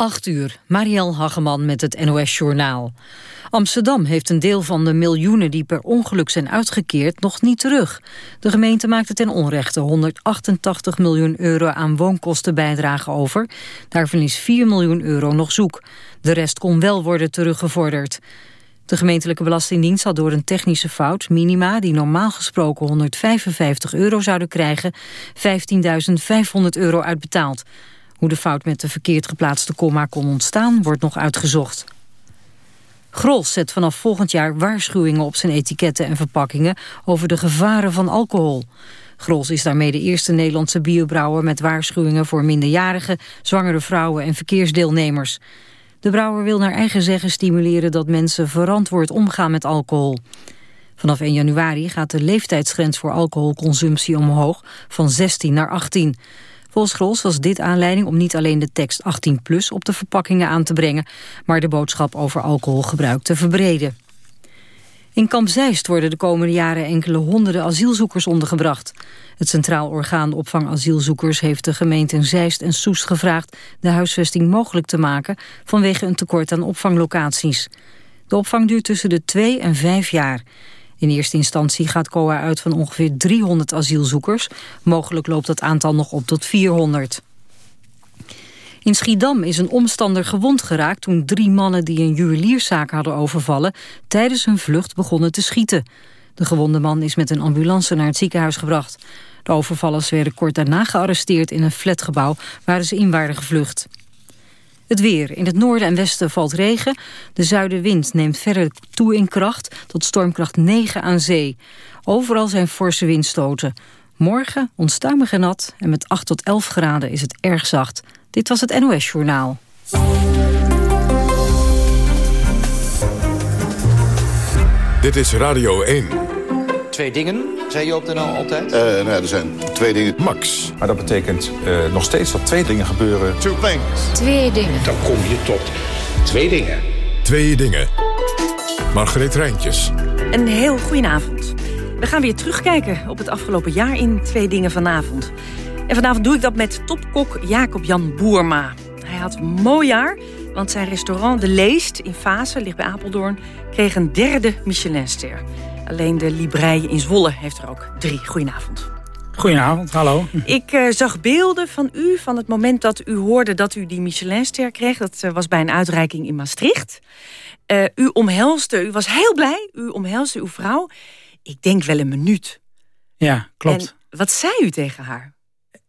8 uur, Marielle Hageman met het NOS Journaal. Amsterdam heeft een deel van de miljoenen die per ongeluk zijn uitgekeerd nog niet terug. De gemeente maakte ten onrechte 188 miljoen euro aan woonkostenbijdrage over. Daarvan is 4 miljoen euro nog zoek. De rest kon wel worden teruggevorderd. De gemeentelijke belastingdienst had door een technische fout minima die normaal gesproken 155 euro zouden krijgen 15.500 euro uitbetaald. Hoe de fout met de verkeerd geplaatste komma kon ontstaan, wordt nog uitgezocht. Grols zet vanaf volgend jaar waarschuwingen op zijn etiketten en verpakkingen over de gevaren van alcohol. Grols is daarmee de eerste Nederlandse biobrouwer met waarschuwingen voor minderjarigen, zwangere vrouwen en verkeersdeelnemers. De brouwer wil naar eigen zeggen stimuleren dat mensen verantwoord omgaan met alcohol. Vanaf 1 januari gaat de leeftijdsgrens voor alcoholconsumptie omhoog van 16 naar 18. Volgens Grols was dit aanleiding om niet alleen de tekst 18 plus op de verpakkingen aan te brengen, maar de boodschap over alcoholgebruik te verbreden. In Kamp Zeist worden de komende jaren enkele honderden asielzoekers ondergebracht. Het Centraal Orgaan Opvang Asielzoekers heeft de gemeenten Zeist en Soest gevraagd de huisvesting mogelijk te maken vanwege een tekort aan opvanglocaties. De opvang duurt tussen de twee en vijf jaar. In eerste instantie gaat COA uit van ongeveer 300 asielzoekers. Mogelijk loopt dat aantal nog op tot 400. In Schiedam is een omstander gewond geraakt toen drie mannen die een juwelierszaak hadden overvallen tijdens hun vlucht begonnen te schieten. De gewonde man is met een ambulance naar het ziekenhuis gebracht. De overvallers werden kort daarna gearresteerd in een flatgebouw waar ze in waren gevlucht. Het weer. In het noorden en westen valt regen. De zuidenwind neemt verder toe in kracht tot stormkracht 9 aan zee. Overal zijn forse windstoten. Morgen onstuimig en nat en met 8 tot 11 graden is het erg zacht. Dit was het NOS Journaal. Dit is Radio 1. Twee dingen, zei je op de NL altijd? Uh, nou, er zijn twee dingen. Max. Maar dat betekent uh, nog steeds dat twee dingen gebeuren. Two things. Twee dingen. Dan kom je tot twee dingen. Twee dingen. Margreet Rijntjes. Een heel goedenavond. We gaan weer terugkijken op het afgelopen jaar in Twee Dingen vanavond. En vanavond doe ik dat met topkok Jacob-Jan Boerma. Hij had een mooi jaar, want zijn restaurant De Leest in Fase, ligt bij Apeldoorn... kreeg een derde Michelinster. Alleen de Librei in Zwolle heeft er ook drie. Goedenavond. Goedenavond, hallo. Ik uh, zag beelden van u van het moment dat u hoorde dat u die Michelinster kreeg. Dat uh, was bij een uitreiking in Maastricht. Uh, u omhelste, u was heel blij, u omhelste uw vrouw. Ik denk wel een minuut. Ja, klopt. En wat zei u tegen haar?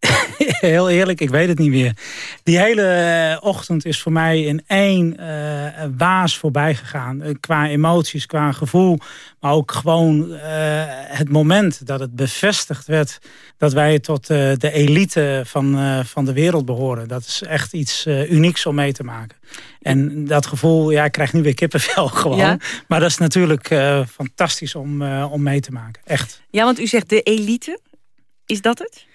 Heel eerlijk, ik weet het niet meer. Die hele ochtend is voor mij in één uh, waas voorbij gegaan. Qua emoties, qua gevoel. Maar ook gewoon uh, het moment dat het bevestigd werd... dat wij tot uh, de elite van, van de wereld behoren. Dat is echt iets unieks om mee te maken. En dat gevoel, ja, ik krijg nu weer kippenvel gewoon. Ja? Maar dat is natuurlijk fantastisch om, om mee te maken. Echt. Ja, want u zegt de elite. Is dat het?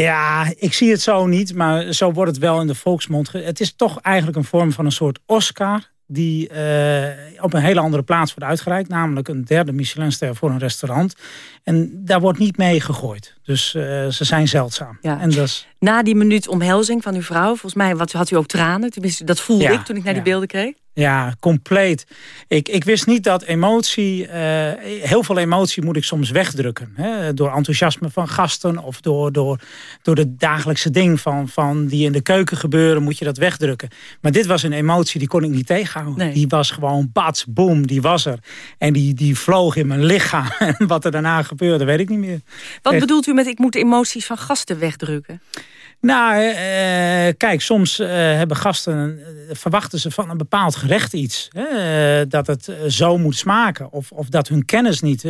Ja, ik zie het zo niet, maar zo wordt het wel in de volksmond. Het is toch eigenlijk een vorm van een soort Oscar die uh, op een hele andere plaats wordt uitgereikt. Namelijk een derde Michelinster voor een restaurant. En daar wordt niet mee gegooid. Dus uh, ze zijn zeldzaam. Ja. En dat Na die minuut omhelzing van uw vrouw, volgens mij wat, had u ook tranen. Tenminste, dat voelde ja, ik toen ik naar die beelden kreeg. Ja, compleet. Ik, ik wist niet dat emotie, uh, heel veel emotie moet ik soms wegdrukken. Hè? Door enthousiasme van gasten of door, door, door de dagelijkse ding van, van die in de keuken gebeuren, moet je dat wegdrukken. Maar dit was een emotie die kon ik niet tegenhouden. Nee. Die was gewoon bats, boom, die was er. En die, die vloog in mijn lichaam. En wat er daarna gebeurde, weet ik niet meer. Wat Echt. bedoelt u met ik moet emoties van gasten wegdrukken? Nou, uh, kijk, soms uh, hebben gasten, verwachten ze van een bepaald gerecht iets. Dat het zo moet smaken. Of, of dat hun kennis niet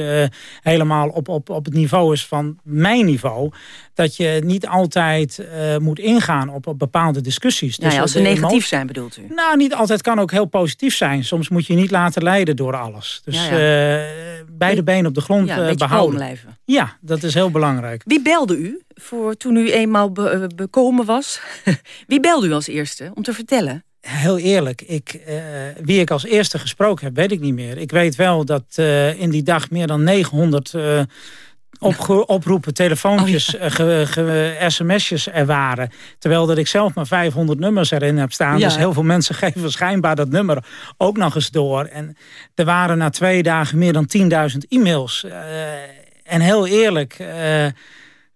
helemaal op, op, op het niveau is van mijn niveau. Dat je niet altijd moet ingaan op, op bepaalde discussies. Nou ja, als ze negatief zijn bedoelt u? Nou, niet altijd kan ook heel positief zijn. Soms moet je niet laten leiden door alles. Dus Ja, ja. beide benen op de grond Ja, kalm behouden. blijven. Ja, dat is heel belangrijk. Wie belde u voor toen u eenmaal be- eh, bekomen was? Wie belde u als eerste om te vertellen? Heel eerlijk, ik, uh, wie ik als eerste gesproken heb, weet ik niet meer. Ik weet wel dat uh, in die dag meer dan 900 uh, opge- oproepen, telefoontjes, oh, ja. sms'jes er waren. Terwijl dat ik zelf maar 500 nummers erin heb staan. Ja. Dus heel veel mensen geven schijnbaar dat nummer ook nog eens door. En er waren na twee dagen meer dan 10.000 e-mails. Uh, en heel eerlijk... Uh,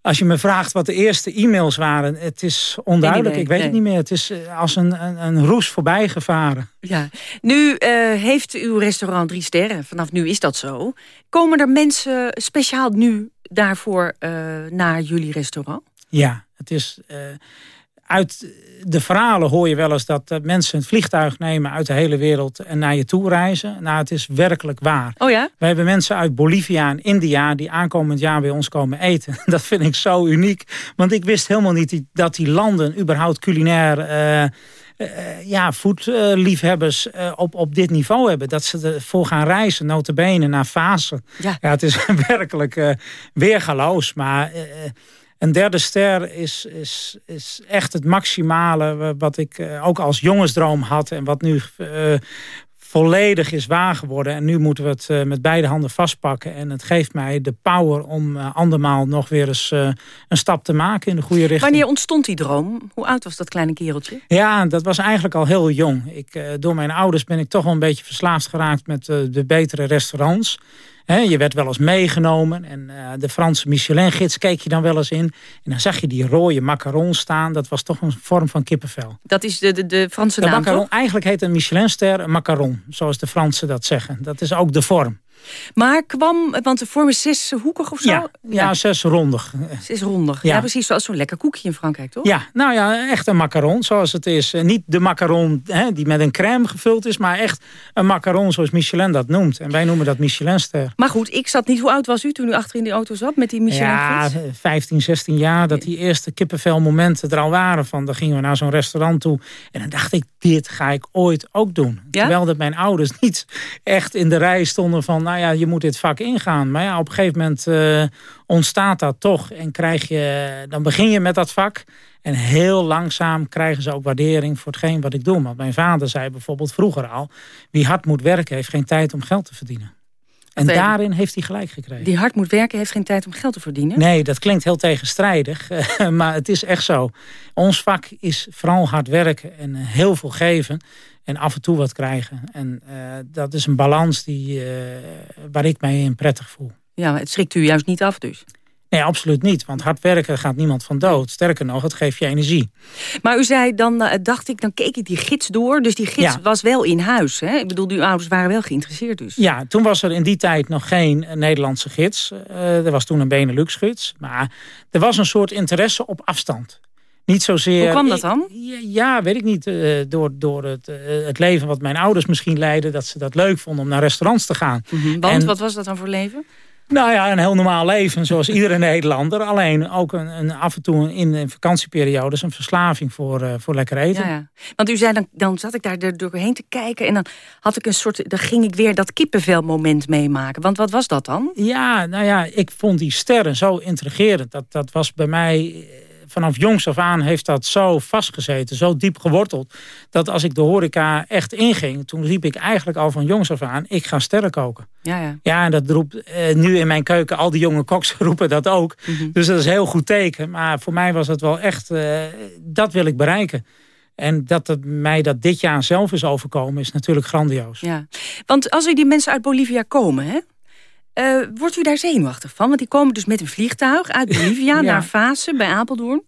als je me vraagt wat de eerste e-mails waren, het is onduidelijk. Ik weet het niet meer. Het is eh, als een, een, een roes voorbij gevaren. Ja. Nu uh, heeft uw restaurant drie sterren. Vanaf nu is dat zo. Komen er mensen speciaal nu daarvoor uh, naar jullie restaurant? Ja, het is uit de verhalen hoor je wel eens dat mensen het vliegtuig nemen uit de hele wereld en naar je toe reizen. Nou, het is werkelijk waar. Oh ja? We hebben mensen uit Bolivia en India die aankomend jaar bij ons komen eten. Dat vind ik zo uniek. Want ik wist helemaal niet dat die landen überhaupt culinair... Uh, ja, voedliefhebbers uh, op, op dit niveau hebben. Dat ze ervoor gaan reizen, notabene, naar Fase. Ja. ja het is werkelijk uh, weergaloos. Maar een derde ster is, is, is echt het maximale wat ik eh, ook als jongensdroom had. En wat nu uh, volledig is waar geworden. En nu moeten we het uh, met beide handen vastpakken. En het geeft mij de power om uh, andermaal nog weer eens uh, een stap te maken in de goede richting. Wanneer ontstond die droom? Hoe oud was dat kleine kereltje? Ja, dat was eigenlijk al heel jong. Ik, door mijn ouders ben ik toch wel een beetje verslaafd geraakt met de betere restaurants je werd wel eens meegenomen. En uh, de Franse Michelin-gids keek je dan wel eens in. En dan zag je die rode macaron staan. Dat was toch een vorm van kippenvel. Dat is de, de, de Franse de naam, macaron, Eigenlijk heet een Michelinster een macaron. Zoals de Fransen dat zeggen. Dat is ook de vorm. Maar kwam, want de vorm is zeshoekig of zo? Ja, ja, zesrondig. Zesrondig, ja. ja precies zoals zo'n lekker koekje in Frankrijk, toch? Ja, nou ja, echt een macaron zoals het is. Niet de macaron hè, die met een crème gevuld is, maar echt een macaron zoals Michelin dat noemt. En wij noemen dat Michelinster. Maar goed, ik zat niet, hoe oud was u toen u achter in die auto zat met die Michelin? Ja, 15, 16 jaar, dat die eerste kippenvelmomenten er al waren van. Dan gingen we naar zo'n restaurant toe en dan dacht ik, dit ga ik ooit ook doen. Terwijl dat mijn ouders niet echt in de rij stonden van nou ja, je moet dit vak ingaan. Maar ja, op een gegeven moment uh, ontstaat dat toch. En krijg je, dan begin je met dat vak. En heel langzaam krijgen ze ook waardering voor hetgeen wat ik doe. Want mijn vader zei bijvoorbeeld vroeger al... wie hard moet werken heeft geen tijd om geld te verdienen. En daarin heeft hij gelijk gekregen. Die hard moet werken heeft geen tijd om geld te verdienen? Nee, dat klinkt heel tegenstrijdig. maar het is echt zo. Ons vak is vooral hard werken en heel veel geven en af en toe wat krijgen. En uh, dat is een balans die, uh, waar ik mij in prettig voel. Ja, het schrikt u juist niet af dus? Nee, absoluut niet. Want hard werken gaat niemand van dood. Sterker nog, het geeft je energie. Maar u zei, dan uh, dacht ik, dan keek ik die gids door. Dus die gids ja. was wel in huis. Hè? Ik bedoel, uw ouders waren wel geïnteresseerd dus. Ja, toen was er in die tijd nog geen Nederlandse gids. er was toen een Benelux-gids. Maar er was een soort interesse op afstand. Niet zozeer... Hoe kwam dat dan? Ja, weet ik niet. Uh, door door het, uh, het leven wat mijn ouders misschien leidden... dat ze dat leuk vonden om naar restaurants te gaan. Mm -hmm. Want, en, wat was dat dan voor leven? Nou ja, een heel normaal leven, zoals iedere Nederlander. Alleen ook een, een, af en toe in, in vakantieperiodes een verslaving voor, uh, voor lekker eten. Ja, ja. Want u zei, dan, dan zat ik daar er doorheen te kijken... en dan had ik een soort, dan ging ik weer dat kippenvelmoment meemaken. Want wat was dat dan? Ja, nou ja, ik vond die sterren zo intrigerend. Dat, dat was bij mij vanaf jongs af aan heeft dat zo vastgezeten, zo diep geworteld, dat als ik de horeca echt inging, toen riep ik eigenlijk al van jongs af aan, ik ga sterren koken. Ja, ja. ja en dat roept eh, nu in mijn keuken, al die jonge koks roepen dat ook. Mm -hmm. Dus dat is een heel goed teken. Maar voor mij was het wel echt, uh, dat wil ik bereiken. En dat het mij dat dit jaar zelf is overkomen, is natuurlijk grandioos. Ja, want als er die mensen uit Bolivia komen, hè? Uh, wordt u daar zenuwachtig van? Want die komen dus met een vliegtuig uit Bolivia ja. naar Fase bij Apeldoorn.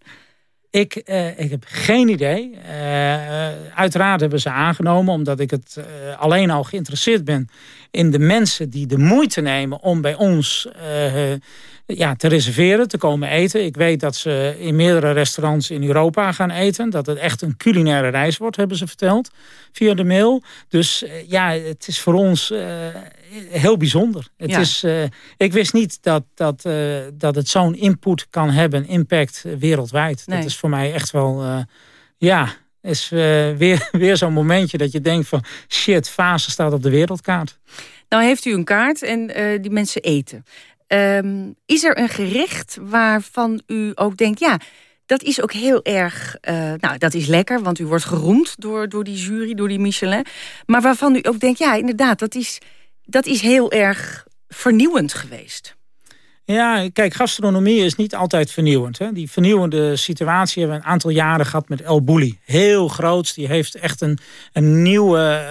Ik, uh, ik heb geen idee. Uh, uiteraard hebben ze aangenomen, omdat ik het alleen al geïnteresseerd ben in de mensen die de moeite nemen om bij ons ja, te reserveren, te komen eten. Ik weet dat ze in meerdere restaurants in Europa gaan eten. Dat het echt een culinaire reis wordt, hebben ze verteld. Via de mail. Dus ja, het is voor ons heel bijzonder. Het ja. is, ik wist niet dat, dat, dat het zo'n input kan hebben, impact wereldwijd. Nee. Dat is voor mij echt wel, ja, is weer, weer zo'n momentje dat je denkt van shit, fase staat op de wereldkaart. Nou heeft u een kaart en die mensen eten. Um, is er een gerecht waarvan u ook denkt, ja, dat is ook heel erg, nou dat is lekker, want u wordt geroemd door, door die jury, door die Michelin. Maar waarvan u ook denkt, ja inderdaad, dat is dat is heel erg vernieuwend geweest. Ja, kijk, gastronomie is niet altijd vernieuwend. Hè. Die vernieuwende situatie hebben we een aantal jaren gehad met El Bulli. Heel groot. Die heeft echt een, een nieuwe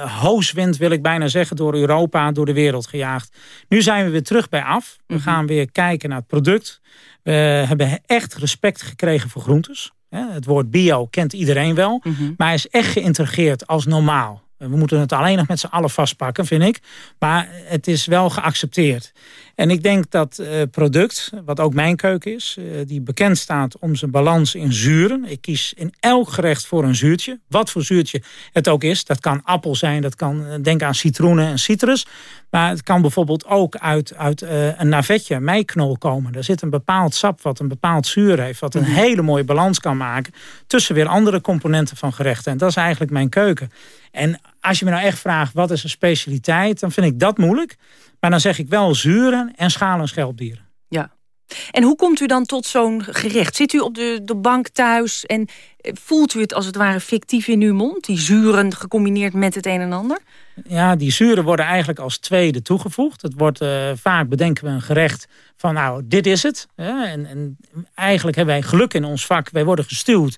uh, hooswind, wil ik bijna zeggen, door Europa, door de wereld gejaagd. Nu zijn we weer terug bij af. We mhm. gaan weer kijken naar het product. We hebben echt respect gekregen voor groentes. Het woord bio kent iedereen wel. Mhm. Maar hij is echt geïntegreerd als normaal. We moeten het alleen nog met z'n allen vastpakken, vind ik. Maar het is wel geaccepteerd. En ik denk dat uh, product, wat ook mijn keuken is... Uh, die bekend staat om zijn balans in zuren. Ik kies in elk gerecht voor een zuurtje. Wat voor zuurtje het ook is. Dat kan appel zijn, dat kan uh, denk aan citroenen en citrus. Maar het kan bijvoorbeeld ook uit, uit een navetje, meiknol komen. Daar zit een bepaald sap wat een bepaald zuur heeft... wat een mhm. hele mooie balans kan maken... tussen weer andere componenten van gerechten. En dat is eigenlijk mijn keuken. En als je me nou echt vraagt, wat is een specialiteit? Dan vind ik dat moeilijk. Maar dan zeg ik wel zuren en schalen schelpdieren. Ja. En hoe komt u dan tot zo'n gerecht? Zit u op de, de bank thuis en eh, voelt u het als het ware fictief in uw mond? Die zuren gecombineerd met het een en ander? Ja, die zuren worden eigenlijk als tweede toegevoegd. Het wordt uh, vaak bedenken we een gerecht van nou, dit is het. En, en eigenlijk hebben wij geluk in ons vak. Wij worden gestuurd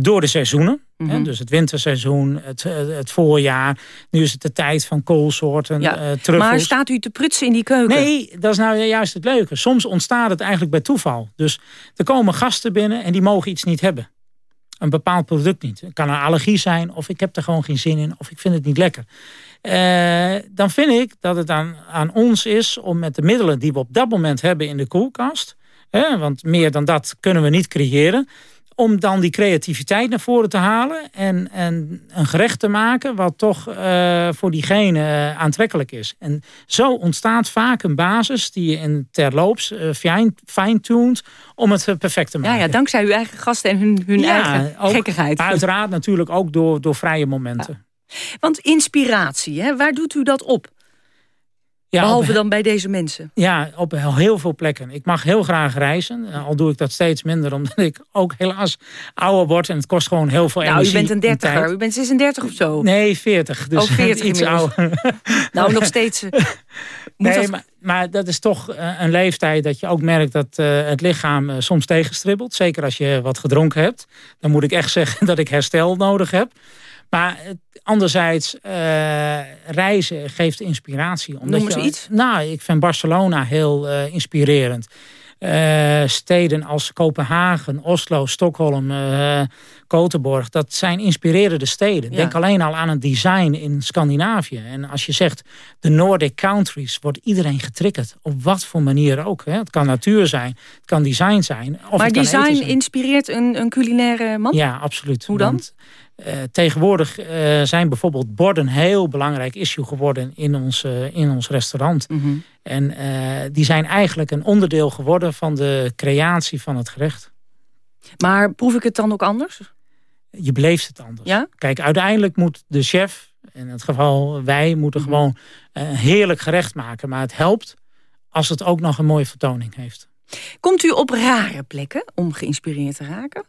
door de seizoenen. Mhm. Dus het winterseizoen, het, het, voorjaar. Nu is het de tijd van koolsoorten, ja. uh, Maar staat u te prutsen in die keuken? Nee, dat is nou juist het leuke. Soms ontstaat het eigenlijk bij toeval. Dus er komen gasten binnen en die mogen iets niet hebben. Een bepaald product niet. Het kan een allergie zijn of ik heb er gewoon geen zin in of ik vind het niet lekker. Uh, dan vind ik dat het aan, aan ons is om met de middelen die we op dat moment hebben in de koelkast... Hè, want meer dan dat kunnen we niet creëren om dan die creativiteit naar voren te halen en, en een gerecht te maken wat toch uh, voor diegene uh, aantrekkelijk is. En zo ontstaat vaak een basis die je in terloops uh, fine-tuned om het perfect te maken. Ja, ja, dankzij uw eigen gasten en hun, hun eigen ook, gekkigheid. Uiteraard natuurlijk ook door, door vrije momenten. Want inspiratie, hè, waar doet u dat op? Ja, Behalve dan bij deze mensen. Ja, op heel veel plekken. Ik mag heel graag reizen. Al doe ik dat steeds minder, omdat ik ook helaas ouder word. En het kost gewoon heel veel energie. Nou, u bent een dertiger. U bent 36 of zo? Nee, 40. Dus oh, 40 iets ouder. Nou, nog steeds... Uh, nee, maar, maar, dat is toch uh, een leeftijd dat je ook merkt dat het lichaam soms tegenstribbelt. Zeker als je wat gedronken hebt. Dan moet ik echt zeggen dat ik herstel nodig heb. Maar anderzijds, uh, reizen geeft inspiratie. Omdat Noem eens je, iets. Nou, ik vind Barcelona heel uh, inspirerend. Uh, steden als Kopenhagen, Oslo, Stockholm, Kotenborg. Dat zijn inspirerende steden. Denk alleen al aan het design in Scandinavië. En als je zegt de Nordic countries, wordt iedereen getriggerd. Op wat voor manier ook. Hè. Het kan natuur zijn, het kan design zijn. Of maar design inspireert een, een culinaire man? Ja, absoluut. Hoe dan? Uh, tegenwoordig uh, zijn bijvoorbeeld borden heel belangrijk issue geworden in ons, uh, in ons restaurant. Mm -hmm. En die zijn eigenlijk een onderdeel geworden van de creatie van het gerecht. Maar proef ik het dan ook anders? Je beleeft het anders. Ja? Kijk, uiteindelijk moet de chef, in het geval wij, moeten mm -hmm. gewoon een heerlijk gerecht maken. Maar het helpt als het ook nog een mooie vertoning heeft. Komt u op rare plekken om geïnspireerd te raken?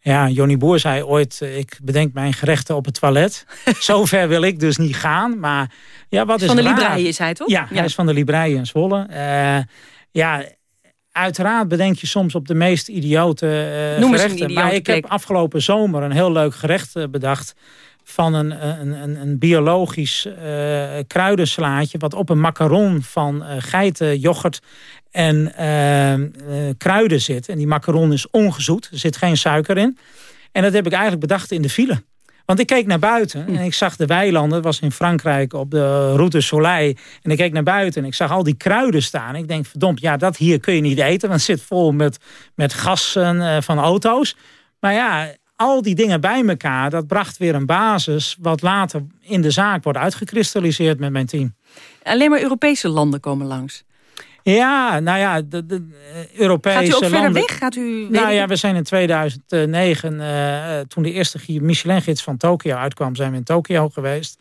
Ja, Johnny Boer zei ooit, eh, ik bedenk mijn gerechten op het toilet. Zo ver wil ik dus niet gaan. Maar ja, wat is Van de Libraïe is hij toch? Ja, hij is van de Libraïe in Zwolle. Uh, ja, uiteraard bedenk je soms op de meest idiote uh, Noem gerechten. Een maar ik heb afgelopen zomer een heel leuk gerecht bedacht van een, een, een, een biologisch uh, kruidenslaatje... wat op een macaron van uh, geitenyoghurt en uh, kruiden zit. En die macaron is ongezoet, er zit geen suiker in. En dat heb ik eigenlijk bedacht in de file. Want ik keek naar buiten en ik zag de weilanden. Het was in Frankrijk op de Route Soleil. En ik keek naar buiten en ik zag al die kruiden staan. Ik denk, verdomd, ja, dat hier kun je niet eten. Want het zit vol met, met gassen van auto's. Maar ja, al die dingen bij elkaar, dat bracht weer een basis... wat later in de zaak wordt uitgekristalliseerd met mijn team. Alleen maar Europese landen komen langs? Ja, nou ja, de, de Europese landen... Gaat u ook landen, verder weg? Gaat u, nou ja, we zijn in 2009, uh, toen de eerste Michelin-gids van Tokio uitkwam... zijn we in Tokio geweest.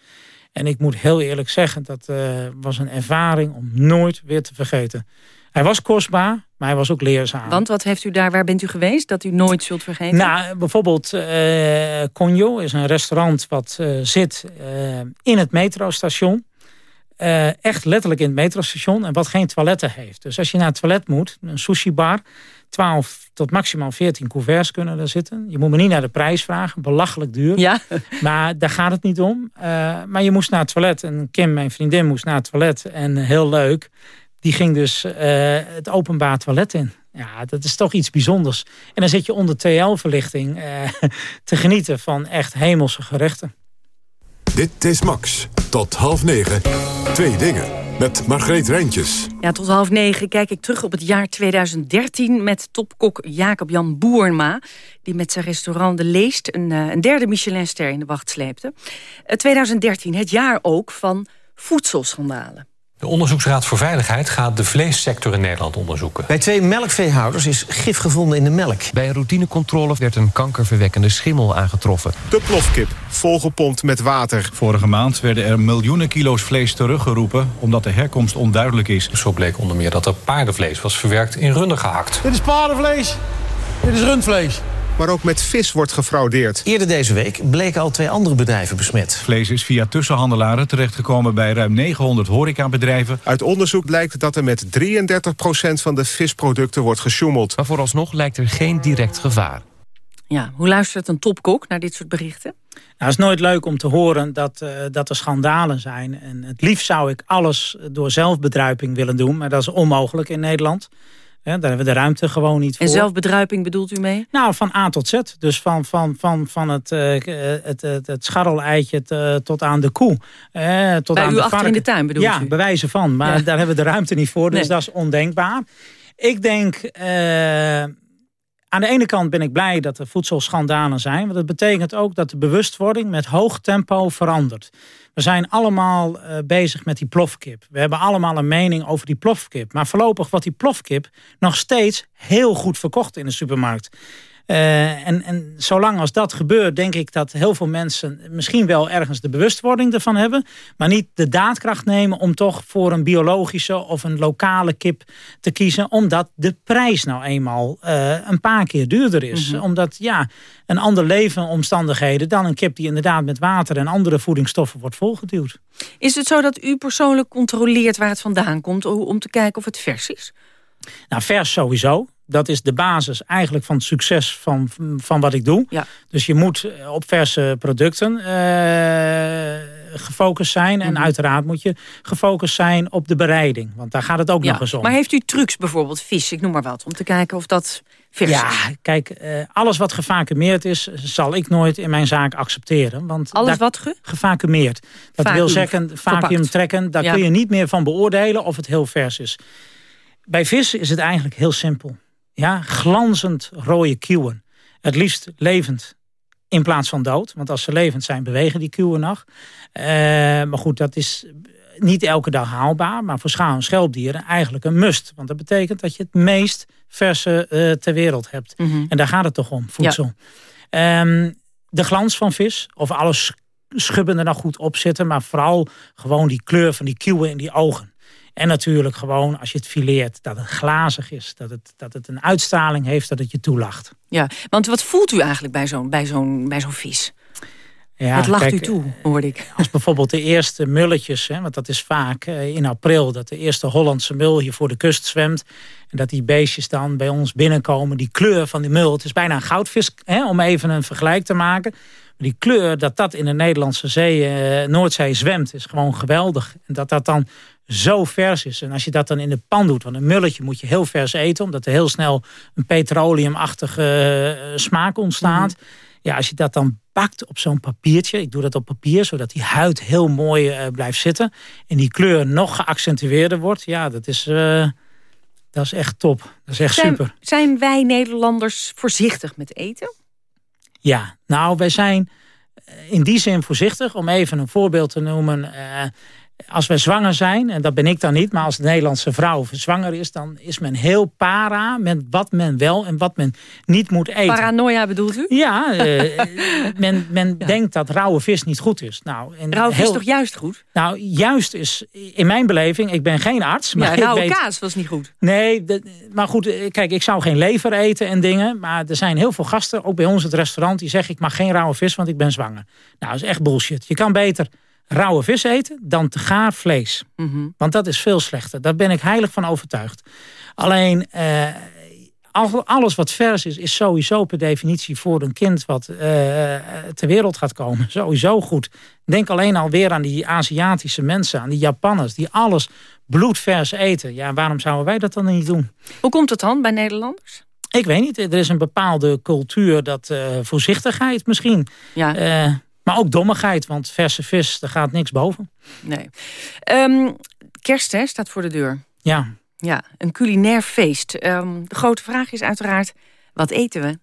En ik moet heel eerlijk zeggen, dat uh, was een ervaring om nooit weer te vergeten. Hij was kostbaar, maar hij was ook leerzaam. Want wat heeft u daar, waar bent u geweest dat u nooit zult vergeten? Nou, bijvoorbeeld uh, Conjo is een restaurant wat uh, zit uh, in het metrostation. Uh, echt letterlijk in het metrostation en wat geen toiletten heeft. Dus als je naar het toilet moet, een sushi bar, 12 tot maximaal 14 couverts kunnen er zitten. Je moet me niet naar de prijs vragen, belachelijk duur. Ja. Maar daar gaat het niet om. Uh, maar je moest naar het toilet en Kim, mijn vriendin, moest naar het toilet. En heel leuk, die ging dus uh, het openbaar toilet in. Ja, dat is toch iets bijzonders. En dan zit je onder TL-verlichting te genieten van echt hemelse gerechten. Dit is Max. Tot half negen. Twee dingen. Met Margreet Rijntjes. Ja, tot half negen kijk ik terug op het jaar 2013... met topkok Jacob-Jan Boerma... die met zijn restaurant De Leest een, eh, een derde Michelinster in de wacht sleepte. 2013, eh, het jaar ook van voedselschandalen. De Onderzoeksraad voor Veiligheid gaat de vleessector in Nederland onderzoeken. Bij twee melkveehouders is gif gevonden in de melk. Bij een routinecontrole werd een kankerverwekkende schimmel aangetroffen. De plofkip, volgepompt met water. Vorige maand werden er miljoenen kilo's vlees teruggeroepen... omdat de herkomst onduidelijk is. Zo bleek onder meer dat er paardenvlees was verwerkt in runden gehakt. Dit is paardenvlees, dit is rundvlees. Maar ook met vis wordt gefraudeerd. Eerder deze week bleken al twee andere bedrijven besmet. Vlees is via tussenhandelaren terechtgekomen bij ruim 900 horecabedrijven. Uit onderzoek blijkt dat er met 33% van de visproducten wordt gesjoemeld. Maar vooralsnog lijkt er geen direct gevaar. Ja, hoe luistert een topkok naar dit soort berichten? Nou, het is nooit leuk om te horen dat, uh, dat er schandalen zijn. En het liefst zou ik alles door zelfbedruiping willen doen. Maar dat is onmogelijk in Nederland. Daar hebben we de ruimte gewoon niet voor. En zelfbedruiping bedoelt u mee? Nou, van A tot Z. Dus van, van, van, van het, uh, het, het, het scharreleitje tot aan de koe. Uh, tot Bij aan u de achter in de tuin bedoelt ja, u? Ja, bewijzen van. Maar daar hebben we de ruimte niet voor. Dus nee. dat is ondenkbaar. Ik denk... Aan de ene kant ben ik blij dat er voedselschandalen zijn. Want dat betekent ook dat de bewustwording met hoog tempo verandert. We zijn allemaal uh, bezig met die plofkip. We hebben allemaal een mening over die plofkip. Maar voorlopig wordt die plofkip nog steeds heel goed verkocht in de supermarkt. Uh, en, en zolang als dat gebeurt, denk ik dat heel veel mensen misschien wel ergens de bewustwording ervan hebben, maar niet de daadkracht nemen om toch voor een biologische of een lokale kip te kiezen, omdat de prijs nou eenmaal uh, een paar keer duurder is. Mm -hmm. Omdat ja, een ander levenomstandigheden dan een kip die inderdaad met water en andere voedingsstoffen wordt volgeduwd. Is het zo dat u persoonlijk controleert waar het vandaan komt om te kijken of het vers is? Nou, vers sowieso dat is de basis eigenlijk van het succes van, van wat ik doe. Ja. Dus je moet op verse producten uh, gefocust zijn. En mm -hmm. uiteraard moet je gefocust zijn op de bereiding. Want daar gaat het ook ja. nog eens om. Maar heeft u trucs bijvoorbeeld, vis, ik noem maar wat... om te kijken of dat ja, kijk, uh, alles wat gevacumeerd is... zal ik nooit in mijn zaak accepteren. Want alles wat ge? Gevacumeerd. Dat Vacuum, wil zeggen, vacuüm trekken. Daar Ja. kun je niet meer van beoordelen of het heel vers is. Bij vis is het eigenlijk heel simpel. Ja, glanzend rode kieuwen. Het liefst levend in plaats van dood. Want als ze levend zijn, bewegen die kieuwen nog. Eh, maar goed, dat is niet elke dag haalbaar. Maar voor schaal- en schelpdieren eigenlijk een must. Want dat betekent dat je het meest verse eh, ter wereld hebt. Mhm. En daar gaat het toch om, voedsel. Ehm, de glans van vis, of alles schubben er nog goed op zitten. Maar vooral gewoon die kleur van die kieuwen in die ogen. En natuurlijk gewoon als je het fileert dat het glazig is. Dat het, dat het een uitstraling heeft, dat het je toelacht. Ja, want wat voelt u eigenlijk bij zo'n bij zo'n bij zo'n vis? Ja, wat lacht kijk, u toe, hoorde ik. Als bijvoorbeeld de eerste mulletjes, hè, want dat is vaak eh, in april... dat de eerste Hollandse mul hier voor de kust zwemt... en dat die beestjes dan bij ons binnenkomen. Die kleur van die mul, het is bijna een goudvis... Hè, om even een vergelijk te maken. Maar die kleur, dat dat in de Nederlandse zee, eh, Noordzee zwemt... is gewoon geweldig. En dat dat dan zo vers is. En als je dat dan in de pan doet, want een mulletje moet je heel vers eten... omdat er heel snel een petroleumachtige uh, smaak ontstaat... Mm -hmm. Ja, als je dat dan bakt op zo'n papiertje. Ik doe dat op papier, zodat die huid heel mooi uh, blijft zitten. En die kleur nog geaccentueerder wordt. Ja, dat is, uh, dat is echt top. Dat is echt zijn, super. Zijn wij Nederlanders voorzichtig met eten? Ja, nou, wij zijn in die zin voorzichtig. Om even een voorbeeld te noemen... Uh, als we zwanger zijn, en dat ben ik dan niet... maar als de Nederlandse vrouw zwanger is... dan is men heel para met wat men wel en wat men niet moet eten. Paranoia bedoelt u? Ja, uh, men, men ja. denkt dat rauwe vis niet goed is. Nou, en rauwe vis toch juist goed? Nou, juist is in mijn beleving... ik ben geen arts. Maar ja, rauwe weet, kaas was niet goed. Nee, de, maar goed, kijk, ik zou geen lever eten en dingen... maar er zijn heel veel gasten, ook bij ons het restaurant... die zeggen ik mag geen rauwe vis, want ik ben zwanger. Nou, dat is echt bullshit. Je kan beter rauwe vis eten dan te gaar vlees. Mhm. Want dat is veel slechter. Daar ben ik heilig van overtuigd. Alleen, eh, al- alles wat vers is, is sowieso per definitie voor een kind wat eh, ter wereld gaat komen. Sowieso goed. Denk alleen alweer aan die Aziatische mensen, aan die Japanners, die alles bloedvers eten. Ja, waarom zouden wij dat dan niet doen? Hoe komt het dan bij Nederlanders? Ik weet niet. Er is een bepaalde cultuur, dat eh, voorzichtigheid misschien. Ja. Eh, maar ook dommigheid, want verse vis, daar gaat niks boven. Nee. Ehm, kerst hè, staat voor de deur. Ja. Ja, een culinair feest. Ehm, de grote vraag is uiteraard, wat eten we?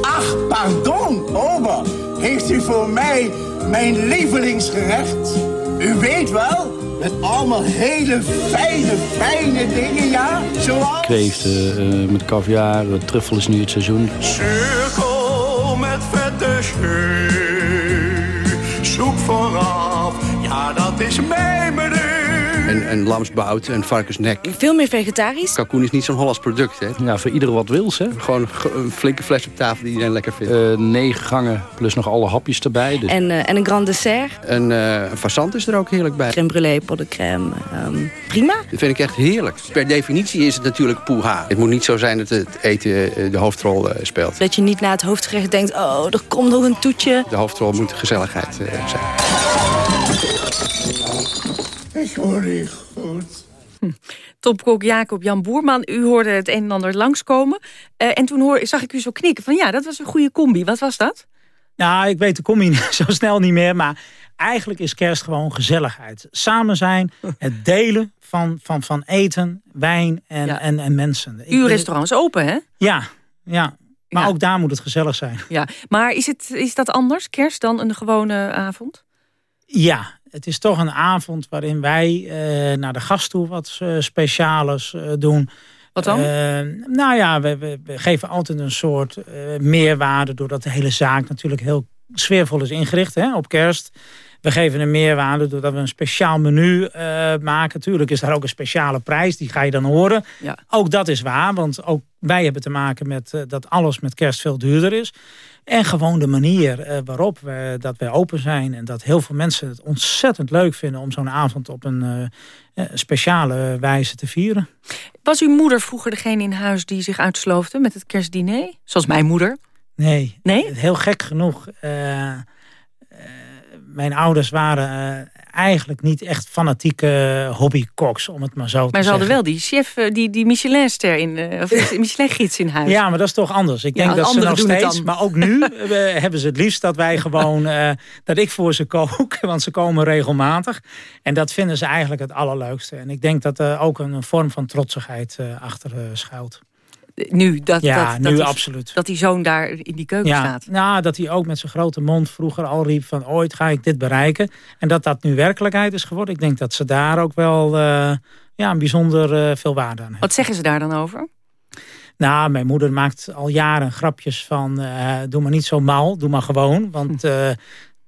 Ach, pardon, ober. Heeft u voor mij mijn lievelingsgerecht? U weet wel, met allemaal hele fijne, fijne dingen, ja? Zoals... Kreeften eh, met caviar, eh, truffel is nu het seizoen. Cirkel met vette scheu. Vooraf, ja, dat is menu. En, en lamsbout en varkensnek. Veel meer vegetarisch. Kalkoen is niet zo'n Hollands product, hè? Ja, voor ieder wat wils, hè? Gewoon ge- een flinke fles op tafel die iedereen lekker vindt. Eh, negen gangen, plus nog alle hapjes erbij. Dus En, eh, en een grand dessert. En eh, een fazant is er ook heerlijk bij. Crème brûlée, pot de crème. ehm, prima. Dat vind ik echt heerlijk. Per definitie is het natuurlijk poeha. Het moet niet zo zijn dat het eten de hoofdrol eh, speelt. Dat je niet na het hoofdgerecht denkt, oh, er komt nog een toetje. De hoofdrol moet gezelligheid zijn. Ik word niet goed. Topkok Jacob Jan Boerman, u hoorde het een en ander langskomen. Eh, en toen hoor, zag ik u zo knikken van ja, dat was een goede combi. Wat was dat? Nou, ik weet de combi zo snel niet meer. Maar eigenlijk is kerst gewoon gezelligheid. Samen zijn, het delen van, van, van eten, wijn en, en, en mensen. Ik- Uw restaurant is open, hè? Ja, ja. Maar ook daar moet het gezellig zijn. Ja, maar is, het, is dat anders, kerst, dan een gewone avond? Ja, het is toch een avond waarin wij eh, naar de gast toe wat eh, speciales eh, doen. Wat dan? Nou ja, we, we, we geven altijd een soort meerwaarde... doordat de hele zaak natuurlijk heel sfeervol is ingericht hè, op kerst. We geven een meerwaarde doordat we een speciaal menu maken. Tuurlijk is daar ook een speciale prijs, die ga je dan horen. Ja. Ook dat is waar, want ook wij hebben te maken met dat alles met kerst veel duurder is. En gewoon de manier eh, waarop we, dat wij open zijn. En dat heel veel mensen het ontzettend leuk vinden om zo'n avond op een eh, eh, speciale wijze te vieren. Was uw moeder vroeger degene in huis die zich uitsloofde met het kerstdiner? Zoals mijn moeder? Nee, Nee? heel gek genoeg. Mijn ouders waren eh, eigenlijk niet echt fanatieke hobbykoks, om het maar zo te Maar ze zeggen. hadden wel die chef, eh, die, die Michelin-ster in, eh, of Michelin-gids in huis. Ja, maar dat is toch anders. Ik Ja, denk dat ze nog steeds, maar ook nu hebben ze het liefst dat wij gewoon, dat ik voor ze kook, want ze komen regelmatig. En dat vinden ze eigenlijk het allerleukste. En ik denk dat er ook een vorm van trotsigheid achter schuilt. Nu, dat, Ja, dat, nu dat die- absoluut. Dat die zoon daar in die keuken Ja, staat. nou, dat hij ook met zijn grote mond vroeger al riep van ooit ga ik dit bereiken. En dat dat nu werkelijkheid is geworden. Ik denk dat ze daar ook wel eh, ja, een bijzonder eh, veel waarde aan hebben. Wat zeggen ze daar dan over? Nou, mijn moeder maakt al jaren grapjes van... eh, doe maar niet zo mal, doe maar gewoon. Want eh,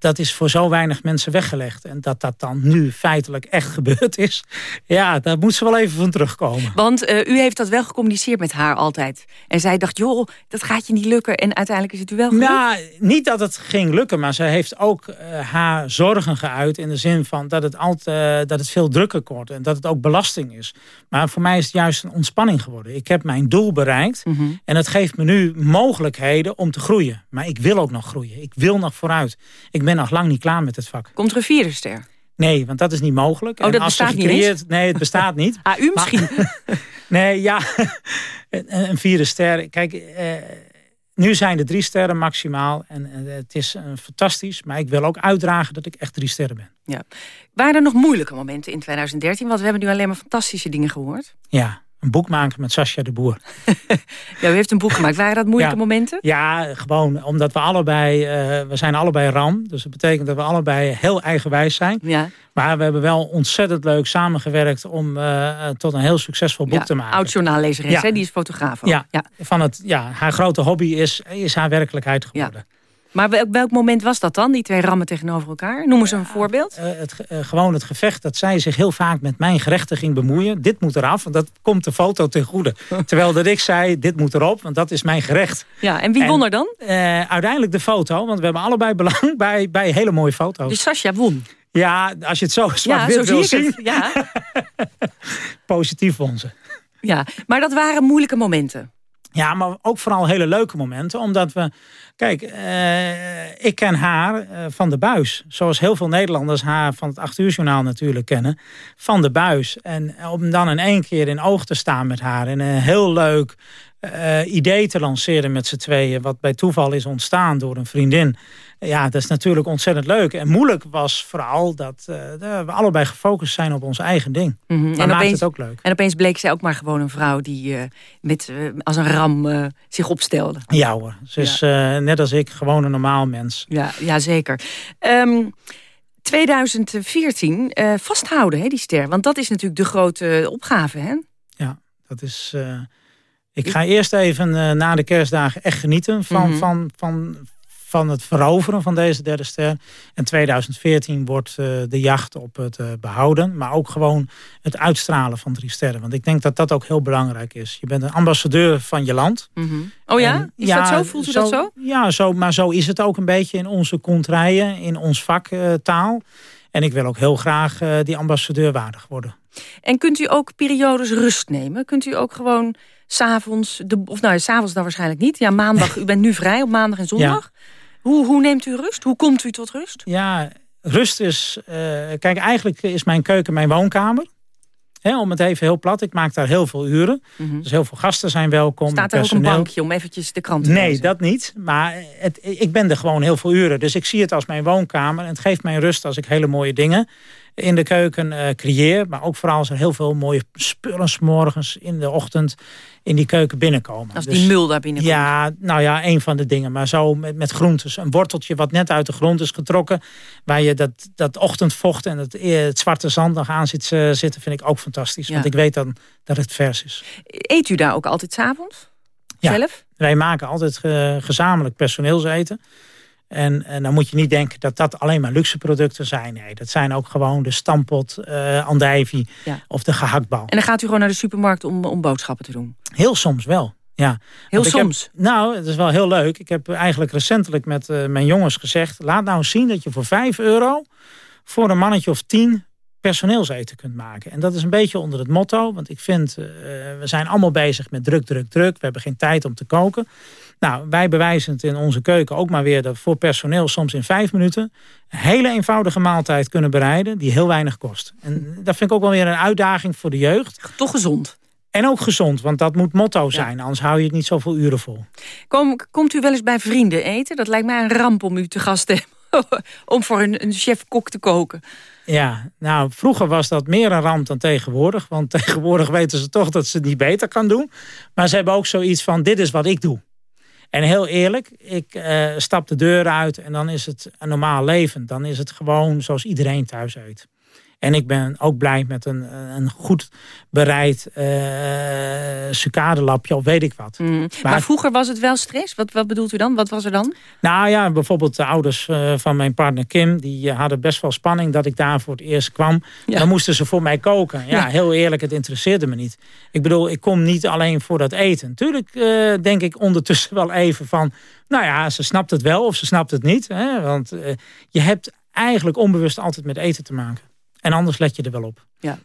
dat is voor zo weinig mensen weggelegd. En dat dat dan nu feitelijk echt gebeurd is... ja, daar moet ze wel even van terugkomen. Want eh, u heeft dat wel gecommuniceerd met haar altijd. En zij dacht, joh, dat gaat je niet lukken. En uiteindelijk is het u wel gelukt. Nou, niet dat het ging lukken, maar ze heeft ook eh, haar zorgen geuit in de zin van dat het, altijd, dat het veel drukker wordt en dat het ook belasting is. Maar voor mij is het juist een ontspanning geworden. Ik heb mijn doel bereikt Mhm. en het geeft me nu mogelijkheden om te groeien. Maar ik wil ook nog groeien. Ik wil nog vooruit. Ik ben nog lang niet klaar met het vak. Komt er een vierde ster? Nee, want dat is niet mogelijk. Oh, dat als bestaat niet Nee, het bestaat niet. Ah, u misschien? nee, ja. een, een vierde ster. Kijk, eh, nu zijn er drie sterren maximaal. En het is eh, fantastisch. Maar ik wil ook uitdragen dat ik echt drie sterren ben. Ja. Waren er nog moeilijke momenten in 2013? Want we hebben nu alleen maar fantastische dingen gehoord. Ja, een boek maken met Sascha de Boer. Ja, u heeft een boek gemaakt. Waren dat moeilijke Ja. momenten? Ja, gewoon omdat we allebei, eh, we zijn allebei ram. Dus dat betekent dat we allebei heel eigenwijs zijn. Ja. Maar we hebben wel ontzettend leuk samengewerkt om eh, tot een heel succesvol boek Ja, te maken. Oud-journaallezeres, Ja. die is fotograaf ook. Ja, Van het, ja, haar grote hobby is, is haar werkelijkheid geworden. Maar welk, welk moment was dat dan, die twee rammen tegenover elkaar? Noem eens een voorbeeld. Eh, het, eh, gewoon het gevecht dat zij zich heel vaak met mijn gerechten ging bemoeien. Dit moet eraf, want dat komt de foto ten goede. Terwijl dat ik zei, dit moet erop, want dat is mijn gerecht. Ja, en wie won er dan? Eh, uiteindelijk de foto, want we hebben allebei belang bij, bij hele mooie foto's. Dus Sascha won. Ja, als je het zo zwart-wit wil zien. het. Ja. Positief vond ze. ja, maar dat waren moeilijke momenten. Ja, maar ook vooral hele leuke momenten. Omdat we... Kijk, eh, ik ken haar eh, van de buis. Zoals heel veel Nederlanders haar van het 8 uur journaal natuurlijk kennen. Van de buis. En om dan in één keer in oog te staan met haar. En een heel leuk eh, idee te lanceren met z'n tweeën. Wat bij toeval is ontstaan door een vriendin. Ja, dat is natuurlijk ontzettend leuk. En moeilijk was vooral dat eh, we allebei gefocust zijn op ons eigen ding. Maar en, maakt opeens, het ook leuk. en opeens bleek zij ook maar gewoon een vrouw die eh, met, eh, als een ram zich opstelde. Ja hoor. Ze is net als ik gewoon een normaal mens. Ja, ja zeker. Ehm, 2014, eh, vasthouden hè, die ster. Want dat is natuurlijk de grote opgave. Hè? Ja, dat is. ik ga eerst even na de kerstdagen echt genieten van, Mhm. van, van, van het veroveren van deze derde ster. En 2014 wordt eh, de jacht op het eh, behouden, maar ook gewoon het uitstralen van drie sterren. Want ik denk dat dat ook heel belangrijk is. Je bent een ambassadeur van je land. Mhm. Oh ja? En Is dat zo? Voelt u dat zo? Ja, zo, maar zo is het ook een beetje in onze contraien, in ons vaktaal. en ik wil ook heel graag eh, die ambassadeur waardig worden. En kunt u ook periodes rust nemen? Kunt u ook gewoon s'avonds, of nou, s'avonds dan waarschijnlijk niet. Ja, maandag, u bent nu vrij op maandag en zondag. Hoe, hoe neemt u rust? Hoe komt u tot rust? Ja, rust is... eh, kijk, eigenlijk is mijn keuken mijn woonkamer. Om het even heel plat. Ik maak daar heel veel uren. Dus heel veel gasten zijn welkom. Mhm. Staat er ook een bankje om eventjes de krant te Nee, lezen? dat niet. Maar het, ik ben er gewoon heel veel uren. Dus ik zie het als mijn woonkamer. En het geeft mij rust als ik hele mooie dingen in de keuken eh, creëer. Maar ook vooral als er heel veel mooie spullen 's morgens in de ochtend in die keuken binnenkomen. Als Dus- die mul daar binnenkomt. Ja, nou ja, een van de dingen. Maar zo met, met groentes. Een worteltje wat net uit de grond is getrokken. Waar je dat, dat ochtendvocht en het, eh, het zwarte zand nog aan ziet eh, zitten. Vind ik ook fantastisch. Want ik weet dan dat het vers is. Eet u daar ook altijd s'avonds? Ja. Zelf? Wij maken altijd gezamenlijk personeelseten. En, en dan moet je niet denken dat dat alleen maar luxe producten zijn. Nee, dat zijn ook gewoon de stampot, eh andijvie Ja. of de gehaktbal. En dan gaat u gewoon naar de supermarkt om, om boodschappen te doen? Heel soms wel, ja. Heel Want ik heb- soms? nou, het is wel heel leuk. Ik heb eigenlijk recentelijk met eh, mijn jongens gezegd... laat nou zien dat je voor 5 euro... voor een mannetje of 10 personeelseten kunt maken. En dat is een beetje onder het motto. Want ik vind, eh, we zijn allemaal bezig met druk, druk, druk. We hebben geen tijd om te koken. Nou, wij bewijzen het in onze keuken ook maar weer... dat voor personeel soms in vijf minuten... een hele eenvoudige maaltijd kunnen bereiden... die heel weinig kost. En dat vind ik ook wel weer een uitdaging voor de jeugd. Toch gezond. En ook gezond, want dat moet motto zijn. Anders hou je het niet zoveel uren vol. Kom, komt u wel eens bij vrienden eten? Dat lijkt mij een ramp om u te gast te hebben. om voor een, een chef-kok te koken. Ja, nou, vroeger was dat meer een ramp dan tegenwoordig. Want tegenwoordig weten ze toch dat ze het niet beter kan doen. Maar ze hebben ook zoiets van, dit is wat ik doe. En heel eerlijk, ik eh, stap de deur uit en dan is het een normaal leven. Dan is het gewoon zoals iedereen thuis eet. En ik ben ook blij met een, een goed bereid uh, sucadelapje of weet ik wat. Mm. Maar, vroeger was het wel stress? Wat, wat bedoelt u dan? Wat was er dan? Nou ja, bijvoorbeeld de ouders uh, van mijn partner Kim... die uh, hadden best wel spanning dat ik daar voor het eerst kwam. Ja. Dan moesten ze voor mij koken. Ja, ja, heel eerlijk, het interesseerde me niet. Ik bedoel, ik kom niet alleen voor dat eten. Tuurlijk denk ik ondertussen wel even van... nou ja, ze snapt het wel of ze snapt het niet. Hè? Want je hebt eigenlijk onbewust altijd met eten te maken. En anders let je er wel op. Ja.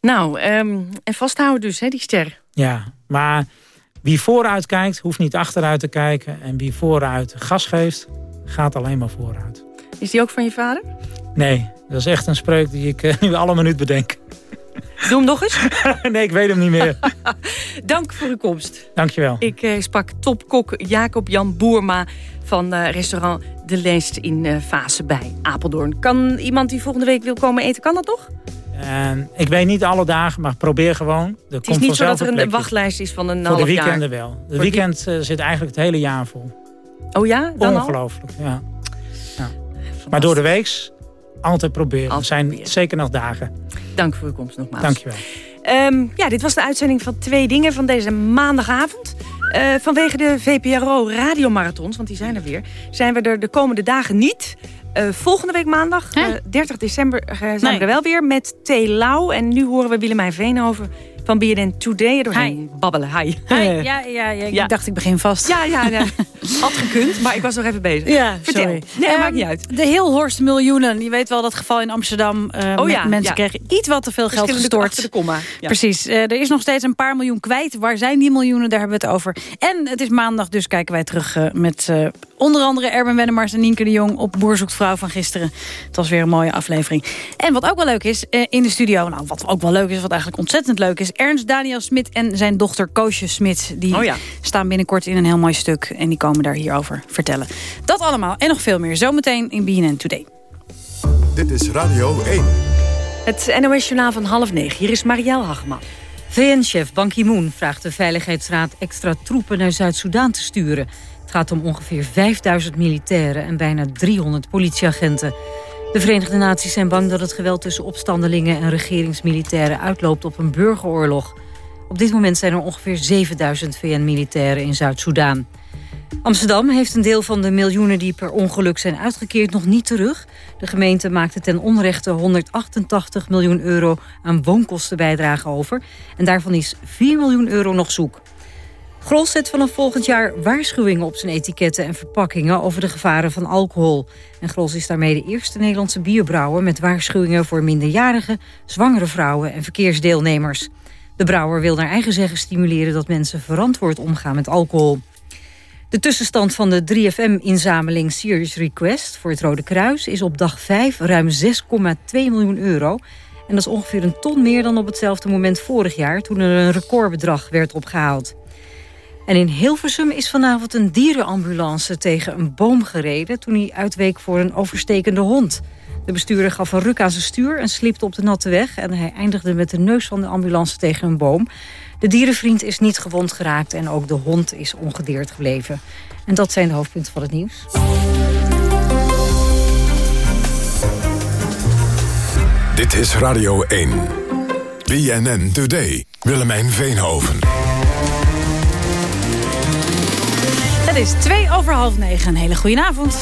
Nou, um, en vasthouden dus, hè, die ster. Ja, maar wie vooruit kijkt, hoeft niet achteruit te kijken. En wie vooruit gas geeft, gaat alleen maar vooruit. Is die ook van je vader? Nee, dat is echt een spreuk die ik uh, nu alle minuut bedenk. Doe hem nog eens. nee, ik weet hem niet meer. Dank voor uw komst. Dankjewel. Ik uh, sprak topkok Jacob-Jan Boerma van uh, restaurant De Leest in Vaassen bij Apeldoorn. Kan iemand die volgende week wil komen eten, kan dat toch? Uh, ik weet niet alle dagen, maar probeer gewoon. Er het is niet zo dat er een wachtlijst is van een Voor half de jaar. weekenden wel. De weekend uh, zit eigenlijk het hele jaar vol. Oh ja? Dan Ongelooflijk, al? ja. ja. Maar door de weeks altijd proberen. Er zijn proberen. zeker nog dagen. Dank voor uw komst nogmaals. Dankjewel. Um, ja, dit was de uitzending van Twee Dingen van deze maandagavond. Uh, vanwege de VPRO radiomarathons, want die zijn er weer... zijn we er de komende dagen niet... Uh, volgende week maandag, uh, 30 december, uh, zijn nee. we er wel weer met T. Lau. En nu horen we Willemijn Veenhoven van BNN Today doorheen babbelen. Hi. Hi, ja, ja, ja, ik dacht ik begin vast. Ja, ja, ja. Had gekund, maar ik was nog even bezig. Ja, Vertel. sorry. Nee, Ehm, maakt niet uit. De Hilhorst miljoenen. Je weet wel dat geval in Amsterdam. eh, Oh ja, mensen kregen iets wat te veel geld gestort. de komma. Precies. Eh, er is nog steeds een paar miljoen kwijt. Waar zijn die miljoenen? Daar hebben we het over. En het is maandag, dus kijken wij terug eh, met onder andere Erben Wennemars en Nienke de Jong op Boer zoekt vrouw van gisteren. Het was weer een mooie aflevering. En wat ook wel leuk is, in de studio, nou wat ook wel leuk is, wat eigenlijk ontzettend leuk is, Ernst Daniel Smit en zijn dochter Koosje Smit. Die Oh ja. staan binnenkort in een heel mooi stuk en die komen daar hierover vertellen. Dat allemaal en nog veel meer zometeen in BNN Today. Dit is Radio 1. Het NOS-journaal van half negen. Hier is Marielle Hageman. VN-chef Ban Ki-moon vraagt de Veiligheidsraad extra troepen naar Zuid-Soedan te sturen. Het gaat om ongeveer 5000 militairen en bijna 300 politieagenten. De Verenigde Naties zijn bang dat het geweld tussen opstandelingen en regeringsmilitairen uitloopt op een burgeroorlog. Op dit moment zijn er ongeveer 7000 VN-militairen in Zuid-Soedan. Amsterdam heeft een deel van de miljoenen die per ongeluk zijn uitgekeerd nog niet terug. De gemeente maakte ten onrechte 188 miljoen euro aan woonkostenbijdrage over. En daarvan is 4 miljoen euro nog zoek. Gros zet vanaf volgend jaar waarschuwingen op zijn etiketten en verpakkingen over de gevaren van alcohol. En Gros is daarmee de eerste Nederlandse bierbrouwer met waarschuwingen voor minderjarigen, zwangere vrouwen en verkeersdeelnemers. De brouwer wil naar eigen zeggen stimuleren dat mensen verantwoord omgaan met alcohol. De tussenstand van de 3FM-inzameling Serious Request voor het Rode Kruis is op dag 5 ruim 6,2 miljoen euro. En dat is ongeveer een ton meer dan op hetzelfde moment vorig jaar toen er een recordbedrag werd opgehaald. En in Hilversum is vanavond een dierenambulance tegen een boom gereden toen hij uitweek voor een overstekende hond. De bestuurder gaf een ruk aan zijn stuur en slipte op de natte weg en hij eindigde met de neus van de ambulance tegen een boom. De dierenvriend is niet gewond geraakt en ook de hond is ongedeerd gebleven. En dat zijn de hoofdpunten van het nieuws. Dit is Radio 1. BNN Today. Willemijn Veenhoven. Het is twee over half negen. Een hele goede avond.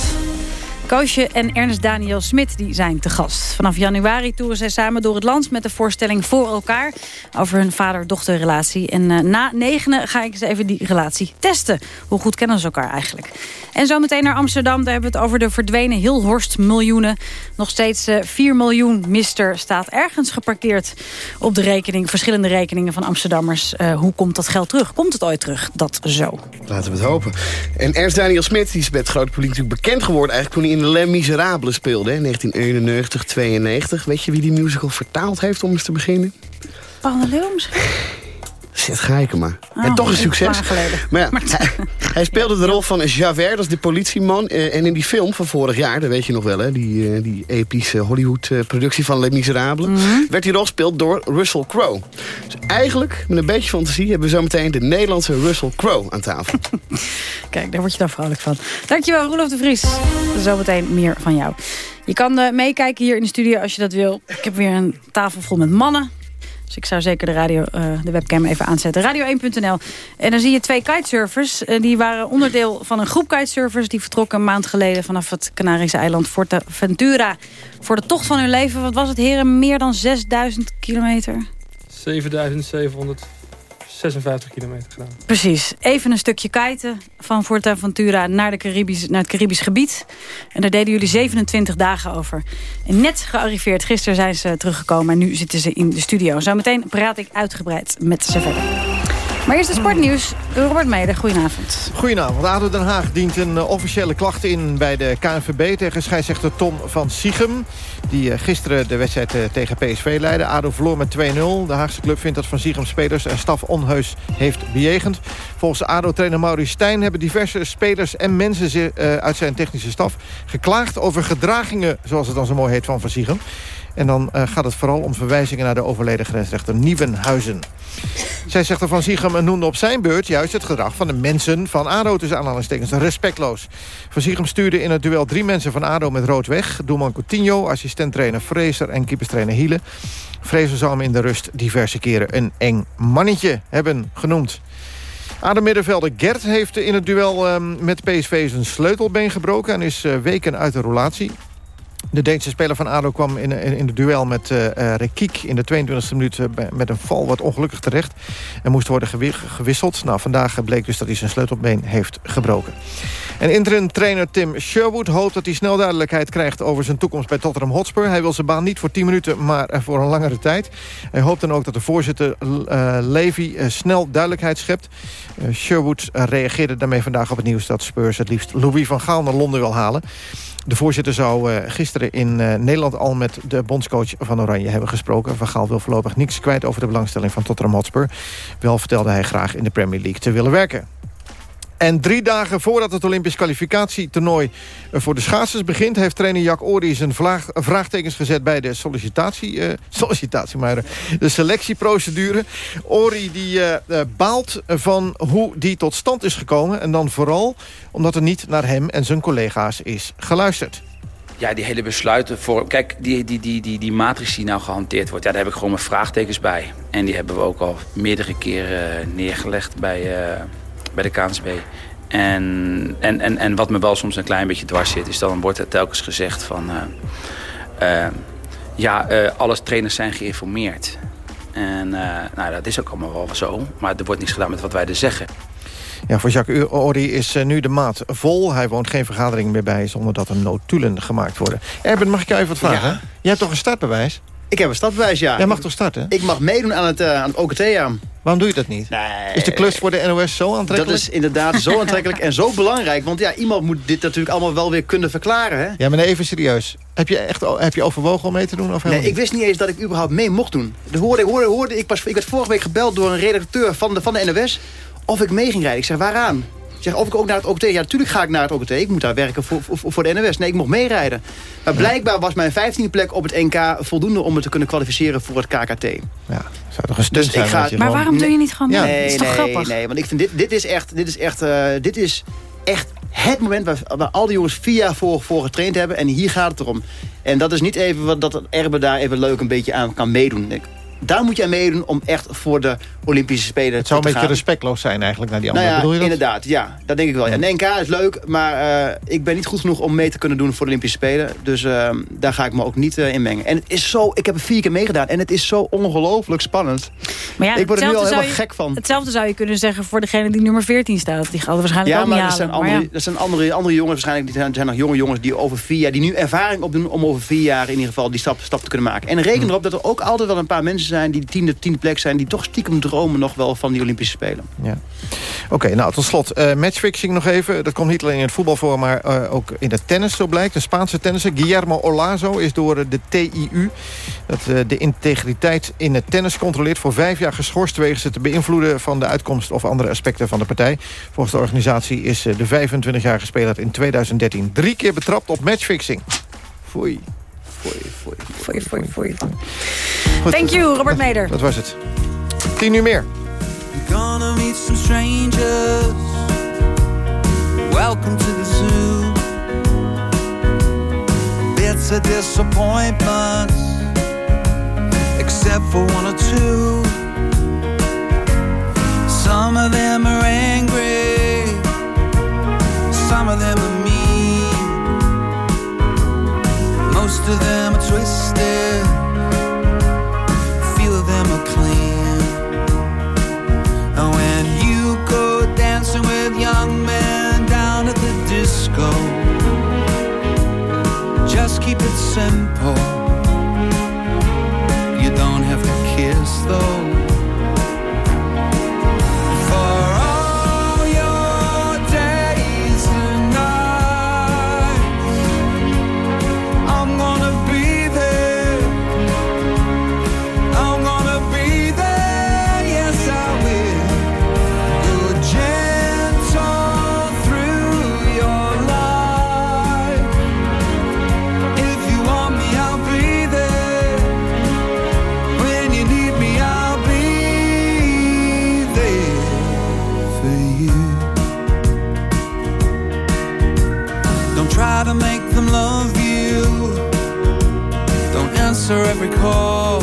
Koosje en Ernst Daniel Smit die zijn te gast. Vanaf januari toeren zij samen door het land met de voorstelling Voor elkaar... over hun vader-dochterrelatie. En eh, na negenen ga ik eens even die relatie testen. Hoe goed kennen ze elkaar eigenlijk? En zometeen naar Amsterdam, daar hebben we het over de verdwenen Hilhorst miljoenen. Nog steeds eh 4 miljoen mister staat ergens geparkeerd op de rekening. Verschillende rekeningen van Amsterdammers. Eh, hoe komt dat geld terug? Komt het ooit terug? Dat zo. Laten we het hopen. En Ernst Daniel Smit die is grote publiek natuurlijk bekend geworden... eigenlijk toen hij in Les Miserables speelde, hè, 1991, 92. Weet je wie die musical vertaald heeft om eens te beginnen? Paul de? Zet Gijkema. Oh, en toch een succes. Maar hij, hij speelde de rol van Javert, dat is de politieman. Eh, en in die film van vorig jaar, dat weet je nog wel... Hè, die, eh, die epische Hollywood-productie van Les Miserables... Mhm. werd die rol gespeeld door Russell Crowe. Dus eigenlijk, met een beetje fantasie... hebben we zometeen de Nederlandse Russell Crowe aan tafel. Kijk, daar word je dan vrolijk van. Dankjewel, Roelof de Vries. Zometeen meer van jou. Je kan eh, meekijken hier in de studio als je dat wil. Ik heb weer een tafel vol met mannen. Dus ik zou zeker de, radio, eh, de webcam even aanzetten. Radio1.nl. En dan zie je twee kitesurfers. Eh, die waren onderdeel van een groep kitesurfers... die vertrokken een maand geleden vanaf het Canarische eiland Forteventura. Voor de tocht van hun leven. Wat was het, heren? Meer dan 6000 kilometer? 7756 kilometer gedaan. Precies. Even een stukje kiten van Forteventura naar, de Caribisch, naar het Caribisch gebied. En daar deden jullie 27 dagen over. En net gearriveerd. Gisteren zijn ze teruggekomen en nu zitten ze in de studio. Zometeen praat ik uitgebreid met ze verder. Maar eerst het sportnieuws. Robert Meder, goedenavond. Goedenavond. ADO Den Haag dient een eh, officiële klacht in bij de KNVB... tegen scheidsrechter Tom van Siegem. Die eh, gisteren de wedstrijd eh, tegen PSV leidde. ADO verloor met 2-0. De Haagse club vindt dat van Siegem spelers en staf onheus heeft bejegend. Volgens ADO-trainer Maurice Stijn hebben diverse spelers en mensen... uit zijn technische staf geklaagd over gedragingen... zoals het dan zo mooi heet van van Siegem. En dan eh, gaat het vooral om verwijzingen naar de overleden grensrechter Nieuwenhuizen. Zij zegt er van Ziegem noemde op zijn beurt juist het gedrag van de mensen van ADO tussen aanhalingstekens respectloos. Van Ziegem stuurde in het duel drie mensen van ADO met rood weg. Doelman Coutinho, assistenttrainer Fraser en keeperstrainer Hiele. Fraser zou hem in de rust diverse keren een eng mannetje hebben genoemd. ADO-middenvelder Gert heeft in het duel ehm, met PSV zijn sleutelbeen gebroken... en is eh, weken uit de roulatie. De Deense speler van ADO kwam in, in, de duel met uh, uh, Rekiek in de 22e minuut uh, met een val wat ongelukkig terecht. En moest worden gewisseld. Nou, vandaag bleek dus dat hij zijn sleutelbeen heeft gebroken. En interim trainer Tim Sherwood hoopt dat hij snel duidelijkheid krijgt over zijn toekomst bij Tottenham Hotspur. Hij wil zijn baan niet voor 10 minuten, maar voor een langere tijd. Hij hoopt dan ook dat de voorzitter Levy snel duidelijkheid schept. Sherwood reageerde daarmee vandaag op het nieuws dat Spurs het liefst Louis van Gaal naar Londen wil halen. De voorzitter zou uh, gisteren in uh, Nederland al met de bondscoach van Oranje hebben gesproken. Van Gaal wil voorlopig niks kwijt over de belangstelling van Tottenham Hotspur. Wel vertelde hij graag in de Premier League te willen werken. En drie dagen voordat het Olympisch kwalificatietoernooi voor de schaatsers begint... heeft trainer Jack Ory zijn vraag, vraagtekens gezet bij de sollicitatie... Uh, sollicitatie, maar de selectieprocedure. Ory die baalt van hoe die tot stand is gekomen. En dan vooral omdat er niet naar hem en zijn collega's is geluisterd. Ja, die hele besluiten voor... Kijk, die, die, die, die, die matrix die nou gehanteerd wordt... Ja, daar heb ik gewoon mijn vraagtekens bij. En die hebben we ook al meerdere keren neergelegd bij... bij de KNSB. En, en, en, en wat me wel soms een klein beetje dwars zit... is dan wordt er telkens gezegd van... Uh, uh, ja, uh, alle trainers zijn geïnformeerd. En nou, dat is ook allemaal wel zo. Maar er wordt niets gedaan met wat wij er zeggen. Ja, voor Jacques Ori is nu de maat vol. Hij woont geen vergadering meer bij zonder dat er notulen gemaakt worden. Erben, mag ik jou even wat vragen? Ja. Je hebt toch een startbewijs? Ik heb een startbewijs, ja. Jij mag toch starten? Ik mag meedoen aan het, uh, aan het OKT, ja. Waarom doe je dat niet? Nee. Is de klus voor de NOS zo aantrekkelijk? Dat is inderdaad zo aantrekkelijk en zo belangrijk. Want ja, iemand moet dit natuurlijk allemaal wel weer kunnen verklaren. Hè? Ja, maar nee, even serieus. Heb je, echt, heb je overwogen om mee te doen? Of nee, ik wist niet eens dat ik überhaupt mee mocht doen. Dat hoorde, hoorde, hoorde ik, pas, ik werd vorige week gebeld door een redacteur van de, van de NOS... of ik mee ging rijden. Ik zeg, waaraan? Zeg, of ik ook naar het OKT... Ja, natuurlijk ga ik naar het OKT. Ik moet daar werken voor, voor, voor de NOS. Nee, ik mocht meerijden. Maar blijkbaar was mijn 15e plek op het NK voldoende... om me te kunnen kwalificeren voor het KKT. Ja, zou toch een stunt dus zijn? Ik ga, maar waarom doe je niet gewoon ja. mee? Nee, dat is toch nee, grappig? Nee, want ik vind dit, dit is echt... Dit is echt, uh, dit is echt het moment waar, waar al die jongens vier jaar voor, voor getraind hebben. En hier gaat het erom. En dat is niet even wat dat Erbe daar even leuk een beetje aan kan meedoen. Ik, daar moet je aan meedoen om echt voor de Olympische Spelen te gaan. Het zou een beetje respectloos zijn eigenlijk naar die nou anderen. ja, Bedoel je dat? inderdaad. Ja, dat denk ik wel. Ja, een NK is leuk, maar uh, ik ben niet goed genoeg om mee te kunnen doen voor de Olympische Spelen. Dus uh, daar ga ik me ook niet uh, in mengen. En het is zo, ik heb er vier keer meegedaan en het is zo ongelooflijk spannend. Maar ja, ik word er nu al helemaal je, gek van. Hetzelfde zou je kunnen zeggen voor degene die nummer 14 staat. Die gaat waarschijnlijk ja, ook maar niet er zijn. Andere, ja. Er zijn andere, andere jongens waarschijnlijk, die zijn, zijn nog jonge jongens die over vier jaar, die nu ervaring opdoen om over vier jaar in ieder geval die stap, stap te kunnen maken. En reken hm. erop dat er ook altijd wel een paar mensen zijn die tiende, tiende plek zijn, die toch stiekem dromen nog wel van die Olympische Spelen. Ja. Oké, nou tot slot uh, matchfixing nog even. Dat komt niet alleen in het voetbal voor, maar uh, ook in het tennis zo blijkt. De Spaanse tennisser Guillermo Olazo is door de TIU... dat de integriteit in het tennis controleert... voor vijf jaar geschorst wegens het beïnvloeden van de uitkomst... of andere aspecten van de partij. Volgens de organisatie is de 25-jarige speler in 2013... drie keer betrapt op matchfixing. Foei. Foei, foei, foei, foei, foei. Thank you, Robert Meder. Dat was het. Tien uur meer. Gonna meet some strangers. Welcome to the zoo. Bits of disappointments, except for one or two. Some of them are angry, some of them Most of them are twisted, few of them are clean. And when you go dancing with young men down at the disco, just keep it simple. Answer every call.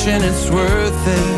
Searching, it's worth it.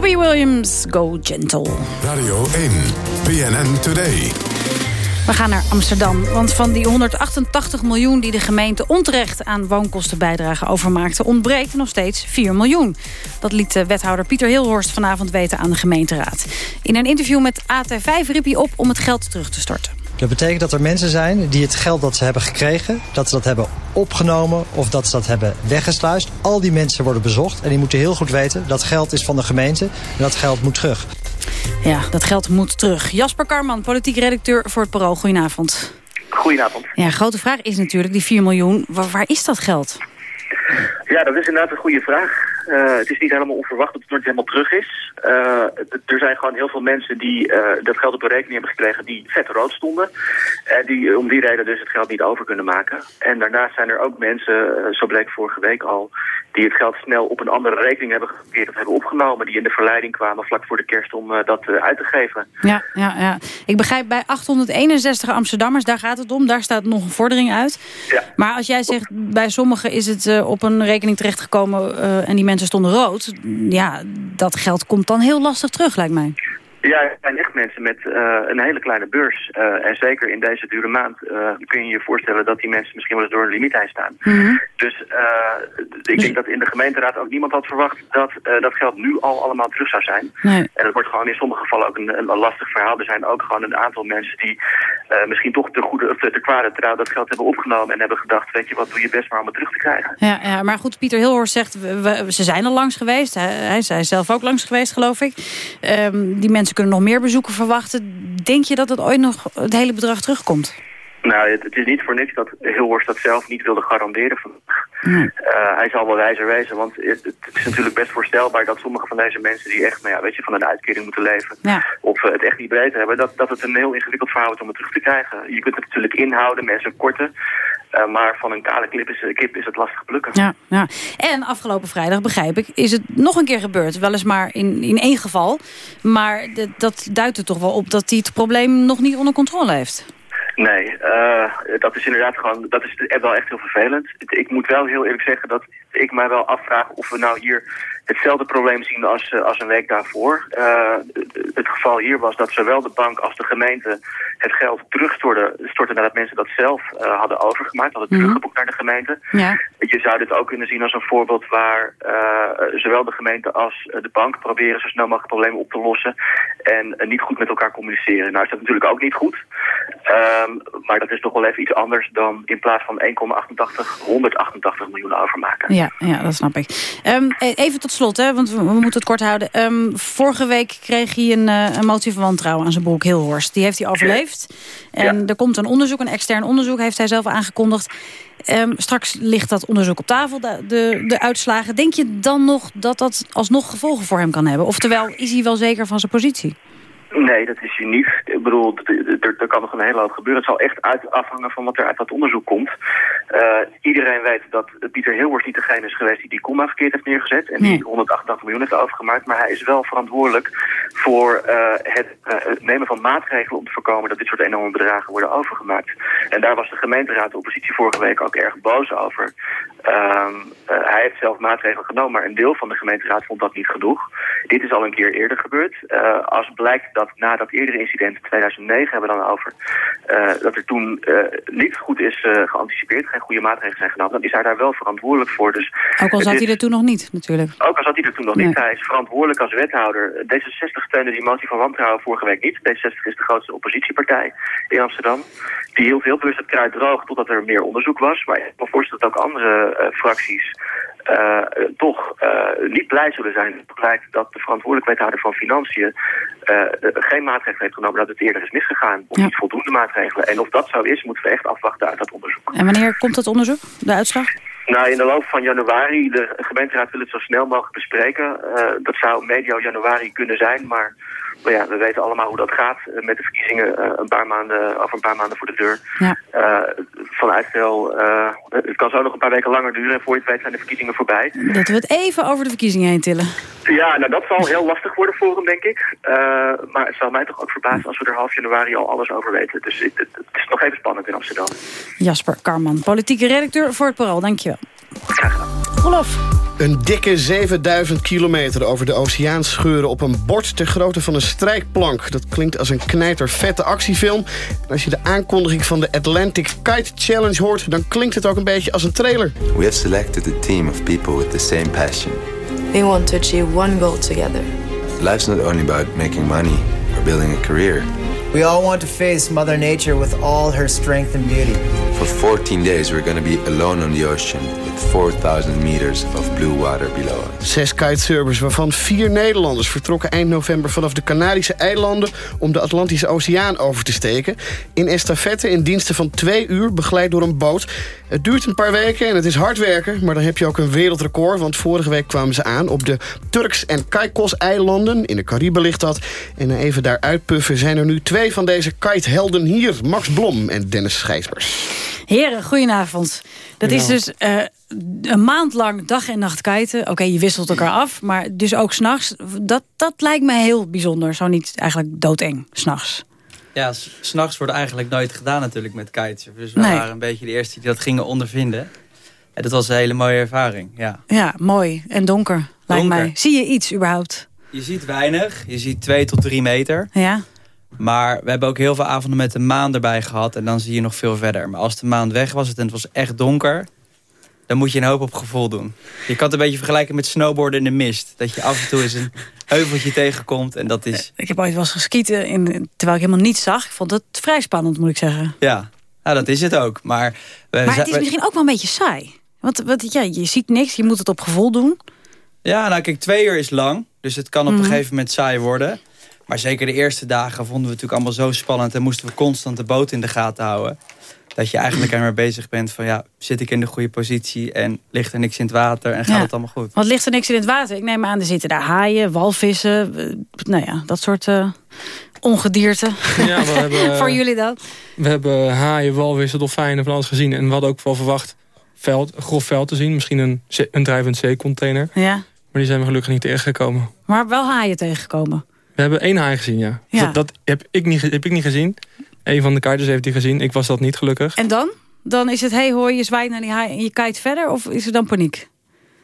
Robbie Williams, Go Gentle. Radio 1, BNN Today. We gaan naar Amsterdam, want van die 188 miljoen... die de gemeente onterecht aan woonkostenbijdrage overmaakte... ontbreekt nog steeds 4 miljoen. Dat liet de wethouder Pieter Hilhorst vanavond weten aan de gemeenteraad. In een interview met AT5 riep hij op om het geld terug te storten. Dat betekent dat er mensen zijn die het geld dat ze hebben gekregen... dat ze dat hebben opgenomen of dat ze dat hebben weggesluist. Al die mensen worden bezocht en die moeten heel goed weten... dat geld is van de gemeente en dat geld moet terug. Ja, dat geld moet terug. Jasper Karman, politiek redacteur voor het Parool. Goedenavond. Goedenavond. Ja, grote vraag is natuurlijk, die 4 miljoen, waar, waar is dat geld? Ja, dat is inderdaad een goede vraag. Eh, het is niet helemaal onverwacht dat het nooit helemaal terug is. Eh, er zijn gewoon heel veel mensen die eh, dat geld op een rekening hebben gekregen die vet rood stonden. En die om die reden dus het geld niet over kunnen maken. En daarnaast zijn er ook mensen, zo bleek vorige week al, die het geld snel op een andere rekening hebben geprobeerd of hebben opgenomen. Die in de verleiding kwamen vlak voor de kerst om dat uit te geven. Ja, ja, ja. Ik begrijp bij 861 Amsterdammers, daar gaat het om. Daar staat nog een vordering uit. Ja. Maar als jij zegt, bij sommigen is het op een rekening terechtgekomen... eh, en die mensen stonden rood. Ja, dat geld komt dan heel lastig terug, lijkt mij. Ja, er zijn echt mensen met eh, een hele kleine beurs. Eh, en zeker in deze dure maand eh, kun je je voorstellen dat die mensen misschien wel eens door een limiet heen staan. Dus eh, ik denk dat in de gemeenteraad ook niemand had verwacht dat dat geld nu al allemaal terug zou zijn. Nee. En dat wordt gewoon in sommige gevallen ook een, een lastig verhaal. Er zijn ook gewoon een aantal mensen die misschien toch de goede of de, de kwade trouw dat geld hebben opgenomen en hebben gedacht, weet je wat, doe je best maar om het terug te krijgen. Ja, ja, maar goed, Pieter Hilhorst zegt, we, we- ze zijn al langs geweest. Hij, hij is hij is zelf ook langs geweest, geloof ik. Ehm, die mensen kunnen nog meer bezoeken verwachten. Denk je dat het ooit nog het hele bedrag terugkomt? Nou, het, het is niet voor niks dat Hilhorst dat zelf niet wilde garanderen. Van, Eh, hij zal wel wijzer wezen, want het, het is natuurlijk best voorstelbaar dat sommige van deze mensen die echt nou ja, weet je, van een uitkering moeten leven, Ja. of eh, het echt niet breed hebben, dat, dat het een heel ingewikkeld verhaal is om het terug te krijgen. Je kunt het natuurlijk inhouden, mensen korten, eh, maar van een kale kip is, kip is het lastig plukken. Ja, ja. En afgelopen vrijdag, begrijp ik, is het nog een keer gebeurd. Weliswaar in, in één geval. Maar dat duidt er toch wel op dat hij het probleem nog niet onder controle heeft. Nee, eh, dat is inderdaad gewoon, dat is wel echt heel vervelend. Ik moet wel heel eerlijk zeggen dat ik mij wel afvraag of we nou hier hetzelfde probleem zien als, eh, als een week daarvoor. Eh, het geval hier was dat zowel de bank als de gemeente het geld terugstorten storten nadat mensen dat zelf eh, hadden overgemaakt, hadden Mhm. teruggeboekt naar de gemeente. Ja. Je zou dit ook kunnen zien als een voorbeeld waar zowel de gemeente als de bank proberen zo snel mogelijk problemen op te lossen en niet goed met elkaar communiceren. Nou is dat natuurlijk ook niet goed. Ehm, maar dat is toch wel even iets anders dan in plaats van 1,88 188 miljoen overmaken. Ja, ja, dat snap ik. Ehm, e- even tot slot, hè, want we, moeten het kort houden. Ehm, vorige week kreeg hij een, eh, een motie van wantrouwen aan zijn broek Hilhorst. Die heeft hij overleefd. En er komt een onderzoek, een extern onderzoek, heeft hij zelf aangekondigd. Ehm, straks ligt dat onderzoek op tafel, de, de, de uitslagen. Denk je dan nog dat dat alsnog gevolgen voor hem kan hebben? Oftewel, is hij wel zeker van zijn positie? Nee, dat is niet. Ik bedoel, er, kan nog een hele hoop gebeuren. Het zal echt uit, afhangen van wat er uit dat onderzoek komt. Eh, iedereen weet dat Pieter Hilhorst niet degene is geweest die die komma verkeerd heeft neergezet. En die 188 miljoen heeft overgemaakt. Maar hij is wel verantwoordelijk voor eh, het, eh, het nemen van maatregelen om te voorkomen dat dit soort enorme bedragen worden overgemaakt. En daar was de gemeenteraad, de oppositie vorige week ook erg boos over. Ehm, eh, hij heeft zelf maatregelen genomen, maar een deel van de gemeenteraad vond dat niet genoeg. Dit is al een keer eerder gebeurd. Als blijkt dat na dat eerdere incident, 2009 hebben we dan over, eh, dat er toen eh, niet goed is eh, geanticipeerd, geen goede maatregelen zijn genomen, dan is hij daar wel verantwoordelijk voor. Dus Ook al zat hij er toen nog niet, natuurlijk. ook al zat hij er toen nog Nee. niet. Hij is verantwoordelijk als wethouder. D66 steunde die motie van wantrouwen vorige week niet. D66 is de grootste oppositiepartij in Amsterdam. Die hield heel bewust het kruid droog totdat er meer onderzoek was. Maar ik kan me voorstellen dat ook andere fracties eh, toch eh, niet blij zullen zijn. Het blijkt dat de verantwoordelijk wethouder van Financiën eh, geen maatregelen heeft genomen dat het eerder is misgegaan. Of niet voldoende maatregelen. En of dat zo is, moeten we echt afwachten uit dat onderzoek. En wanneer komt dat onderzoek, de uitslag? Nou, in de loop van januari, de gemeenteraad wil het zo snel mogelijk bespreken. Dat zou medio januari kunnen zijn, maar, maar ja, we weten allemaal hoe dat gaat eh, met de verkiezingen eh, een paar maanden, over een paar maanden voor de deur. Ja. Eh, van uitstel, het kan zo nog een paar weken langer duren en voor je het weet zijn de verkiezingen voorbij. Dat we het even over de verkiezingen heen tillen. Ja, nou dat zal heel lastig worden voor hem, denk ik. Maar het zal mij toch ook verbazen als we er half januari al alles over weten. Dus het, het, het is nog even spannend in Amsterdam. Jasper Karman, politieke redacteur voor het Parool. Dankjewel. Olof. Een dikke 7000 kilometer over de oceaan scheuren op een bord ter grootte van een strijkplank. Dat klinkt als een knijter vette actiefilm. En als je de aankondiging van de Atlantic Kite Challenge hoort... dan klinkt het ook een beetje als een trailer. We have selected a team of people with the same passion. We want to achieve one goal together. Life's not only about making money or building a career. We all want to face Mother Nature with all her strength and beauty. For 14 days, we're going to be alone on the ocean with 4,000 meters of blue water below us. Zes kitesurfers, waarvan vier Nederlanders... vertrokken eind november vanaf de Canarische eilanden... om de Atlantische Oceaan over te steken. In estafette in diensten van twee uur, begeleid door een boot. Het duurt een paar weken en het is hard werken... maar dan heb je ook een wereldrecord... want vorige week kwamen ze aan op de Turks- en Caicos-eilanden. In de Cariben ligt dat. En even daar uitpuffen zijn er nu twee van deze kitehelden hier. Max Blom en Dennis Schijsbers. Heren, goedenavond. Dat is dus eh, een maand lang dag en nacht kiten. Oké, je wisselt elkaar af, maar dus ook s'nachts. Dat, dat lijkt me heel bijzonder. Zo niet eigenlijk doodeng, s'nachts. Ja, s- s'nachts wordt eigenlijk nooit gedaan natuurlijk met kitesurfen. Dus we Nee. waren een beetje de eerste die dat gingen ondervinden. En dat was een hele mooie ervaring, ja. Ja, mooi en donker, lijkt Donker. mij. Zie je iets überhaupt? Je ziet weinig, je ziet twee tot drie meter. Ja. Maar we hebben ook heel veel avonden met de maan erbij gehad. En dan zie je nog veel verder. Maar als de maan weg was en het was echt donker... dan moet je een hoop op gevoel doen. Je kan het een beetje vergelijken met snowboarden in de mist. Dat je af en toe eens een heuveltje tegenkomt. En dat is, Ik heb ooit wel eens geskieten in, terwijl ik helemaal niets zag. Ik vond het vrij spannend, moet ik zeggen. ja, nou, dat is het ook. Maar, we Maar het is misschien ook wel een beetje saai. Want, want ja, je ziet niks, je moet het op gevoel doen. Ja, nou kijk, twee uur is lang. Dus het kan op Mhm. een gegeven moment saai worden. Maar zeker de eerste dagen vonden we natuurlijk allemaal zo spannend... en moesten we constant de boot in de gaten houden. Dat je eigenlijk er maar bezig bent van... ja, zit ik in de goede positie en ligt er niks in het water... en gaat Ja. het allemaal goed. Want ligt er niks in het water? Ik neem aan, er zitten daar haaien, walvissen. eh, nou ja, dat soort eh, ongedierte. Ja, we hebben, Voor jullie dan? We hebben haaien, walvissen, dolfijnen, van alles gezien. En we hadden ook wel verwacht veld, grof veld te zien. Misschien een, een drijvend zeecontainer. Ja. Maar die zijn we gelukkig niet tegengekomen. Maar wel haaien tegengekomen. We hebben één haai gezien, ja. Ja. Dat, dat heb, ik niet, heb ik niet gezien. Een van de kaarters heeft die gezien. Ik was dat niet gelukkig. En dan? Dan is het, hey hoor, je zwaait naar die haai en je kijkt verder? Of is er dan paniek?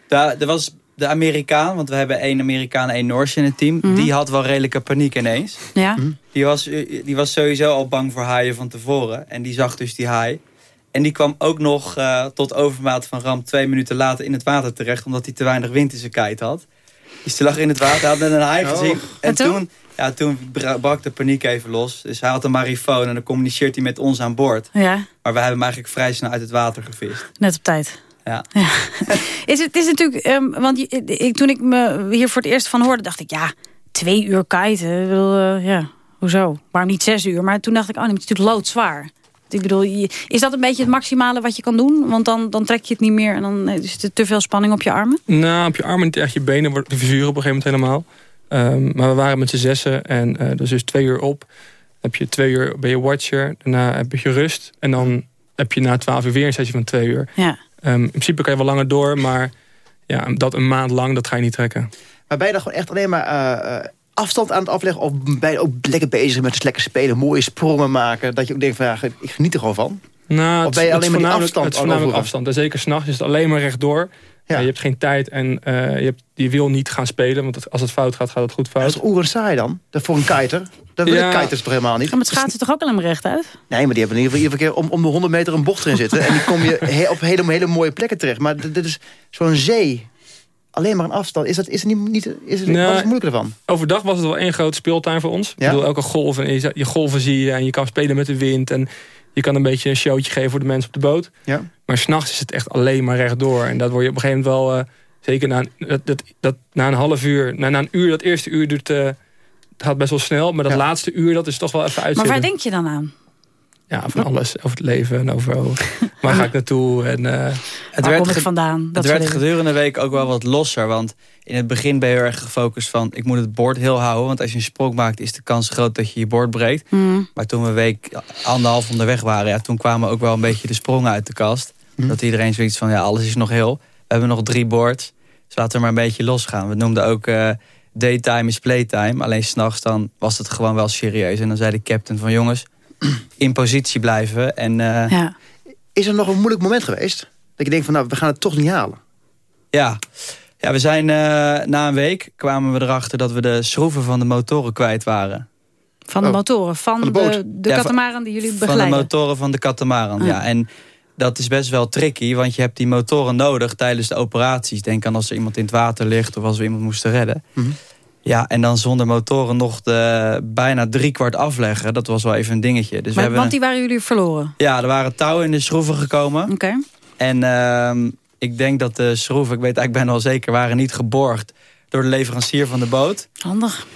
Daar, er was de Amerikaan, want we hebben één Amerikaan en één Noors in het team. Mhm. Die had wel redelijke paniek ineens. Ja. Die was, die was sowieso al bang voor haaien van tevoren. En die zag dus die haai. En die kwam ook nog eh, tot overmaat van ramp twee minuten later in het water terecht. Omdat hij te weinig wind in zijn kite had. Die lag in het water, had net een haai Oh. gezien. En, En toen? toen? Ja, toen bra- brak de paniek even los. Dus hij had een marifoon en dan communiceert hij met ons aan boord. Ja, Maar we hebben hem eigenlijk vrij snel uit het water gevist. net op tijd. Ja. Is het is natuurlijk, ehm, want je- ik, toen ik me hier voor het eerst van hoorde, dacht ik, ja, twee uur kiten. Ik bedoel, eh, ja, hoezo? Waarom niet zes uur? Maar toen dacht ik, oh, het is natuurlijk loodzwaar. Ik bedoel, je- is dat een beetje het maximale wat je kan doen? Want dan, dan trek je het niet meer en dan eh, is er te veel spanning op je armen. Nou, op je armen niet echt. Je benen worden de verzuren op een gegeven moment helemaal. Ehm, maar we waren met z'n zessen en eh dat is dus twee uur op. Dan heb je twee uur ben je watcher. Daarna heb je rust. En dan heb je na twaalf uur weer een sessie van twee uur. Ja. Ehm, in principe kan je wel langer door, maar ja, dat een maand lang, dat ga je niet trekken. Maar ben je dan gewoon echt alleen maar eh, eh, afstand aan het afleggen? Of ben je ook lekker bezig met het lekker spelen, mooie sprongen maken? Dat je ook denkt van, ja, ik geniet er gewoon van. Nou, Of ben je het alleen maar die afstand Het is aan voornamelijk overgaan? afstand. En zeker s'nachts is het alleen maar rechtdoor. Ja. je hebt geen tijd en eh, je, hebt, je wil niet gaan spelen. Want het- als het fout gaat, gaat het goed fout. Dat is oeren saai dan. Dat voor een kiter. Dat willen Ja. kiters toch helemaal niet? Ja, met schaatsen toch ook alleen maar rechtuit? Nee, maar die hebben in ieder geval iedere keer om, om de 100 meter een bocht erin zitten. en die kom je he- op hele, hele mooie plekken terecht. Maar dit is zo'n zee. Alleen maar een afstand. Is, dat, is er niet, niet is er, Nou, wat is het moeilijker ervan? Overdag was het wel één grote speeltuin voor ons. Ja? Ik bedoel, elke golf en je, je golven zie je en je kan spelen met de wind. En je kan een beetje een showtje geven voor de mensen op de boot. Ja. Maar s'nachts is het echt alleen maar rechtdoor. En dat word je op een gegeven moment wel... eh, zeker na, een- dat, dat, dat, na een half uur, na, na een uur, dat eerste uur duurt... eh, het gaat best wel snel, maar dat laatste uur, dat is toch wel even Maar uitzitten. waar denk je dan aan? Ja, van alles. Over het leven en over waar ga ik naartoe. En, eh, Waar kom ik vandaan? Dat het werd gedurende de week ook wel wat losser. Want in het begin ben je heel erg gefocust van... ik moet het bord heel houden. Want als je een sprong maakt is de kans groot dat je je bord breekt. Mm. Maar toen we een week anderhalf onderweg waren... Ja, toen kwamen ook wel een beetje de sprongen uit de kast. Dat iedereen zoiets van, ja, alles is nog heel. We hebben nog drie boards. Dus laten we maar een beetje losgaan. We noemden ook eh, daytime is playtime. Alleen s'nachts dan was het gewoon wel serieus. En dan zei de captain van, jongens, in positie blijven. En eh, Ja. Is er nog een moeilijk moment geweest? Dat je denkt van, nou, we gaan het toch niet halen. Ja, ja we zijn eh, na een week kwamen we erachter dat we de schroeven van de motoren kwijt waren. Van de motoren, van, Van de de, boot. de, Ja, van- katamaran die jullie Van de begeleiden. motoren van de katamaran, Ah. ja. En dat is best wel tricky, want je hebt die motoren nodig tijdens de operaties. Denk aan als er iemand in het water ligt of als we iemand moesten redden. Mhm. Ja, en dan zonder motoren nog de bijna driekwart afleggen. Dat was wel even een dingetje. Dus we Maar, hebben want die waren jullie verloren. Ja, er waren touwen in de schroeven gekomen. Oké. En ehm, ik denk dat de schroeven, ik weet eigenlijk bijna wel zeker, waren niet geborgd door de leverancier van de boot. Handig.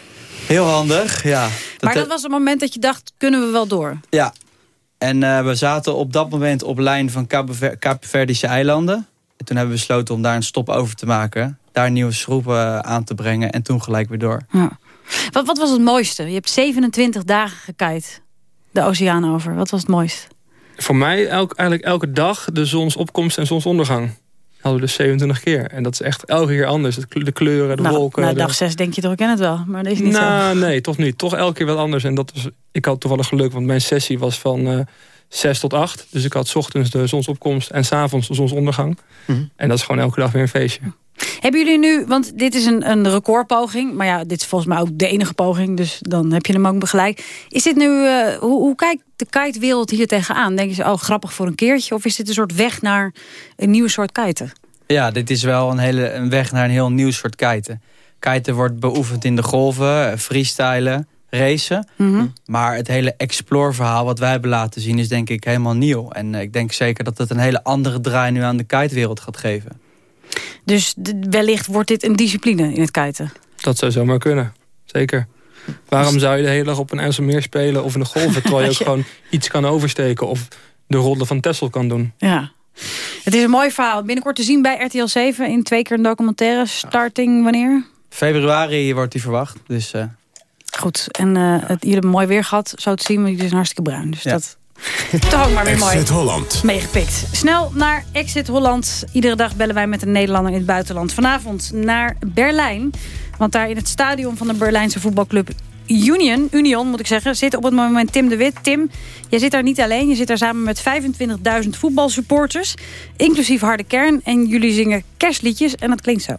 Heel handig, ja. maar dat was het moment dat je dacht, kunnen we wel door? Ja. En eh, we zaten op dat moment op lijn van Kaapver- Kaapverdische eilanden. En toen hebben we besloten om daar een stop over te maken. Daar nieuwe schroeven eh, aan te brengen en toen gelijk weer door. Ja. Wat, wat was het mooiste? Je hebt 27 dagen gekite de oceaan over. Wat was het mooist? voor mij elk, eigenlijk elke dag de zonsopkomst en zonsondergang. Hadden we dus 27 keer. En dat is echt elke keer anders. De kleuren, de nou, wolken. na de- dag 6 denk je toch, ik ken het wel. Maar dat is niet nou, zo. nee, toch niet. Toch elke keer wat anders. En dat was, ik had toevallig geluk, want mijn sessie was van eh 6 tot 8. Dus ik had 's ochtends de zonsopkomst en 's avonds de zonsondergang. Mhm. En dat is gewoon elke dag weer een feestje. Hebben jullie nu, want dit is een, een recordpoging. Maar ja, dit is volgens mij ook de enige poging. Dus dan heb je hem ook begeleid. Is dit nu, eh, hoe, hoe kijkt de kitewereld hier tegenaan? Denk je oh grappig voor een keertje? Of is dit een soort weg naar een nieuw soort kiten? Ja, dit is wel een, hele, een weg naar een heel nieuw soort kiten. Kiten wordt beoefend in de golven, freestylen, racen. Mhm. Maar het hele explore-verhaal wat wij hebben laten zien is denk ik helemaal nieuw. En eh, ik denk zeker dat het een hele andere draai nu aan de kitewereld gaat geven. Dus wellicht wordt dit een discipline in het kiten. Dat zou zomaar kunnen. Zeker. Waarom zou je de hele dag op een IJsselmeer spelen of in de golven... terwijl je ook je- gewoon iets kan oversteken... of de rollen van Tessel kan doen? Ja. Het is een mooi verhaal. Binnenkort te zien bij RTL 7 in twee keer een documentaire. Starting wanneer? Februari wordt die verwacht, dus... eh, Goed. En eh het, jullie hebben mooi weer gehad, zo te zien. Maar jullie zijn hartstikke bruin. Dus dat toch ook maar weer mooi. Exit Holland. Meegepikt. Snel naar Exit Holland. Iedere dag bellen wij met een Nederlander in het buitenland. Vanavond naar Berlijn. Want daar in het stadion van de Berlijnse voetbalclub Union, Union moet ik zeggen, zit op het moment Tim de Wit. Tim, jij zit daar niet alleen. Je zit daar samen met 25.000 voetbalsupporters. Inclusief harde kern. En jullie zingen kerstliedjes. En dat klinkt zo.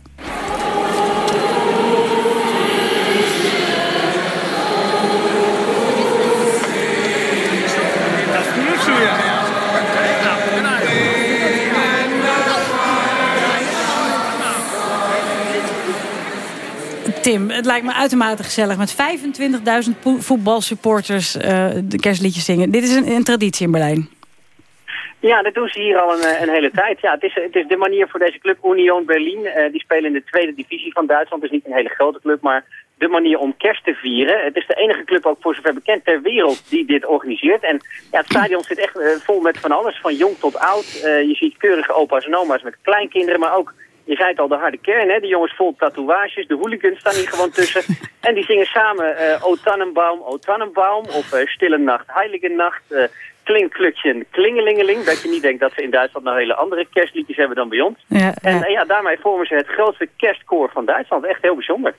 Het lijkt me uitermate gezellig... met 25.000 po- voetbalsupporters eh, de kerstliedjes zingen. Dit is een, traditie in Berlijn. Ja, dat doen ze hier al een, een hele tijd. Ja, het, is, het is de manier voor deze club Union Berlin. eh, die spelen in de tweede divisie van Duitsland. Het is niet een hele grote club, maar de manier om kerst te vieren. Het is de enige club, ook voor zover bekend ter wereld, die dit organiseert. En ja, het stadion zit echt eh, vol met van alles, van jong tot oud. Je ziet keurige opa's en oma's met kleinkinderen, maar ook... Je zei het al, de harde kern, hè? de jongens vol tatoeages, de hooligans staan hier gewoon tussen. En die zingen samen eh O Tannenbaum, O Tannenbaum of eh, Stille Nacht, Heilige Nacht, eh Klinkklutje, Klingelingeling. Dat je niet denkt dat ze in Duitsland nog hele andere kerstliedjes hebben dan bij ons. Ja, En ja, daarmee vormen ze het grootste kerstkoor van Duitsland. Echt heel bijzonder.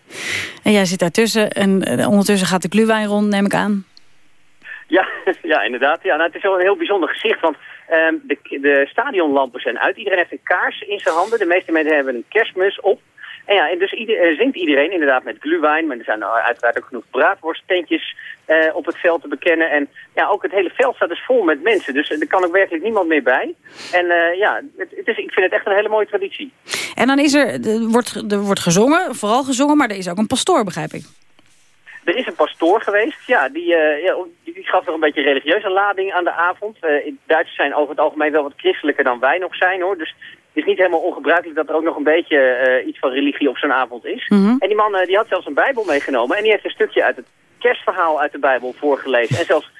En jij zit daartussen en ondertussen gaat de gluwijn rond, neem ik aan. Ja, ja inderdaad. Ja, nou, het is wel een heel bijzonder gezicht, want ehm, de, de stadionlampen zijn uit. Iedereen heeft een kaars in zijn handen. De meeste mensen hebben een kerstmus op. En ja, en dus ieder, eh, zingt iedereen inderdaad met gluwijn. Maar er zijn nou uiteraard ook genoeg braadworsttentjes eh, op het veld te bekennen. En ja, ook het hele veld staat dus vol met mensen. Dus er kan ook werkelijk niemand meer bij. En eh, ja, het, het is, ik vind het echt een hele mooie traditie. En dan is er, er wordt, er wordt gezongen, vooral gezongen, maar er is ook een pastoor, begrijp ik. Er is een pastoor geweest, ja, die, eh, ja, die, gaf nog een beetje religieuze lading aan de avond. Eh Duitsers zijn over het algemeen wel wat christelijker dan wij nog zijn, hoor. Dus het is niet helemaal ongebruikelijk dat er ook nog een beetje eh, iets van religie op zo'n avond is. Mhm. En die man die had zelfs een bijbel meegenomen en die heeft een stukje uit het kerstverhaal uit de bijbel voorgelezen. En zelfs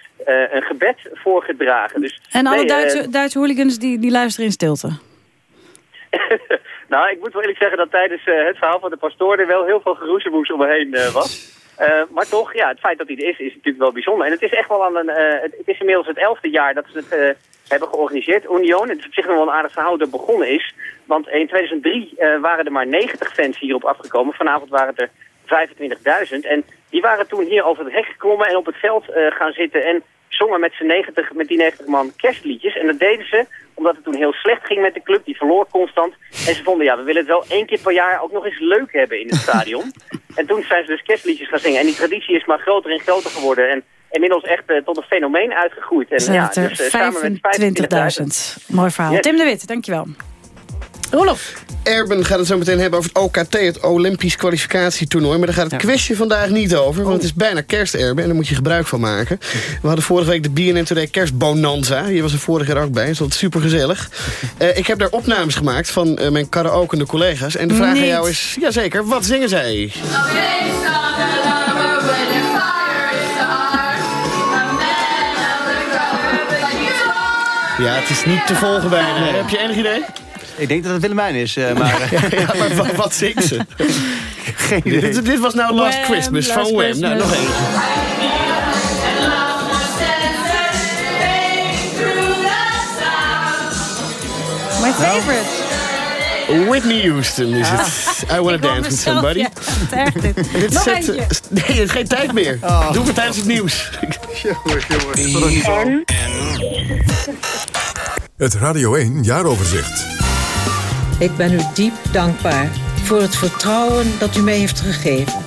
een gebed voorgedragen. Dus, En alle nee, Duitse, Duitse hooligans die, die luisteren in stilte. nou, ik moet wel eerlijk zeggen dat tijdens het verhaal van de pastoor er wel heel veel geroezemoes om me heen was. Eh, maar toch, ja, het feit dat hij er is, is natuurlijk wel bijzonder. En het is echt wel aan een, eh, het, is inmiddels het elfde jaar dat ze het eh, hebben georganiseerd, Union. Het is op zich nog wel een aardig verhaal dat begonnen is. Want in 2003 eh, waren er maar 90 fans hierop afgekomen. Vanavond waren het er 25.000. En die waren toen hier over het hek geklommen en op het veld gaan zitten en zongen met, z'n 90, met die 90 man kerstliedjes. En dat deden ze omdat het toen heel slecht ging met de club. Die verloor constant. En ze vonden, ja, we willen het wel één keer per jaar ook nog eens leuk hebben in het stadion. en toen zijn ze dus kerstliedjes gaan zingen. En die traditie is maar groter en groter geworden. En inmiddels echt eh, tot een fenomeen uitgegroeid. En Zijn ja, dus eh, samen met 25.000. Mooi verhaal. Yes. Tim de Wit, dankjewel. Roelof. Erben gaat het zo meteen hebben over het OKT, het Olympisch kwalificatietoernooi. Maar daar gaat het quizje vandaag niet over, want het is bijna kersterben en daar moet je gebruik van maken. We hadden vorige week de BNN Today kerstbonanza. Je was er vorig jaar ook bij, dat was super gezellig. ik heb daar opnames gemaakt van eh, mijn karaokende collega's. En de vraag aan jou is, jazeker, wat zingen zij? Ja, het is niet te volgen bijna. Heb je enig idee? Ik denk dat het Willemijn is, eh, maar... ja, maar wat, wat zingt ze? Geen idee. Dit, dit was nou Last Wham, Christmas Last van Wham. Nou, nog eentje. My favorite. Whitney Houston is het. I Wanna Dance With Somebody. ja, het erg dit. Dit Nog zet- eentje. Nee, het is geen tijd meer. Doe het tijdens het nieuws. Het Radio 1 jaaroverzicht. Ik ben u diep dankbaar voor het vertrouwen dat u mij heeft gegeven.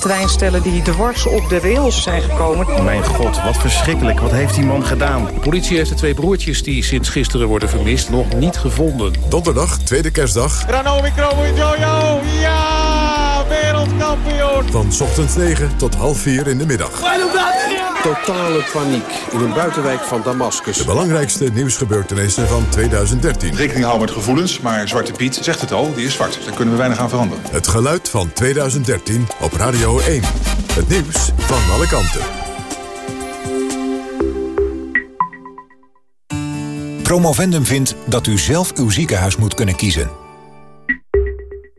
Treinstellen die dwars op de rails zijn gekomen. Mijn god, wat verschrikkelijk. Wat heeft die man gedaan? De politie heeft de twee broertjes die sinds gisteren worden vermist nog niet gevonden. Donderdag, tweede kerstdag, Ranomi Kromowidjojo, ja, wereldkampioen. van ochtends 9 tot half 4 in de middag. Totale paniek in een buitenwijk van Damascus. De belangrijkste nieuwsgebeurtenissen van 2013. Rekening houden met gevoelens, maar Zwarte Piet zegt het al, die is zwart. Daar kunnen we weinig aan veranderen. Het geluid van 2013 op Radio 1. Het nieuws van alle kanten. Promovendum vindt dat u zelf uw ziekenhuis moet kunnen kiezen.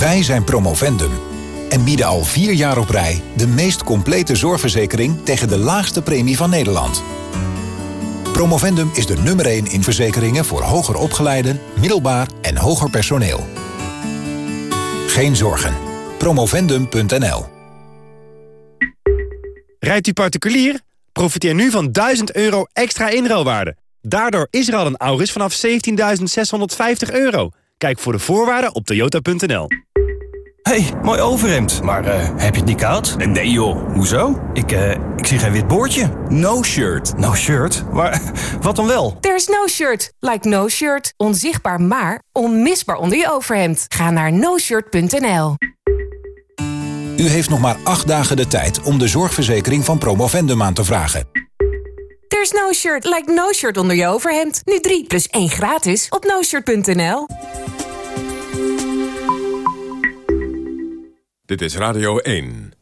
Wij zijn Promovendum en bieden al vier jaar op rij... de meest complete zorgverzekering tegen de laagste premie van Nederland. Promovendum is de nummer 1 in verzekeringen voor hoger opgeleiden, middelbaar en hoger personeel. Geen zorgen. Promovendum.nl Rijdt u particulier? Profiteer nu van 1000 euro extra inruilwaarde. Daardoor is er al een Auris vanaf 17.650 euro. Kijk voor de voorwaarden op toyota.nl. hey, mooi overhemd. Maar eh, heb je het niet koud? Nee joh, hoezo? Ik, eh, ik zie geen wit boordje. No shirt. No shirt? Maar wat dan wel? There's no shirt. Like no shirt. Onzichtbaar maar onmisbaar onder je overhemd. Ga naar noshirt.nl. U heeft nog maar acht dagen de tijd om de zorgverzekering van Promovendum aan te vragen. There's no shirt. Like no shirt onder je overhemd. Nu 3 plus 1 gratis op noshirt.nl. Dit is Radio 1.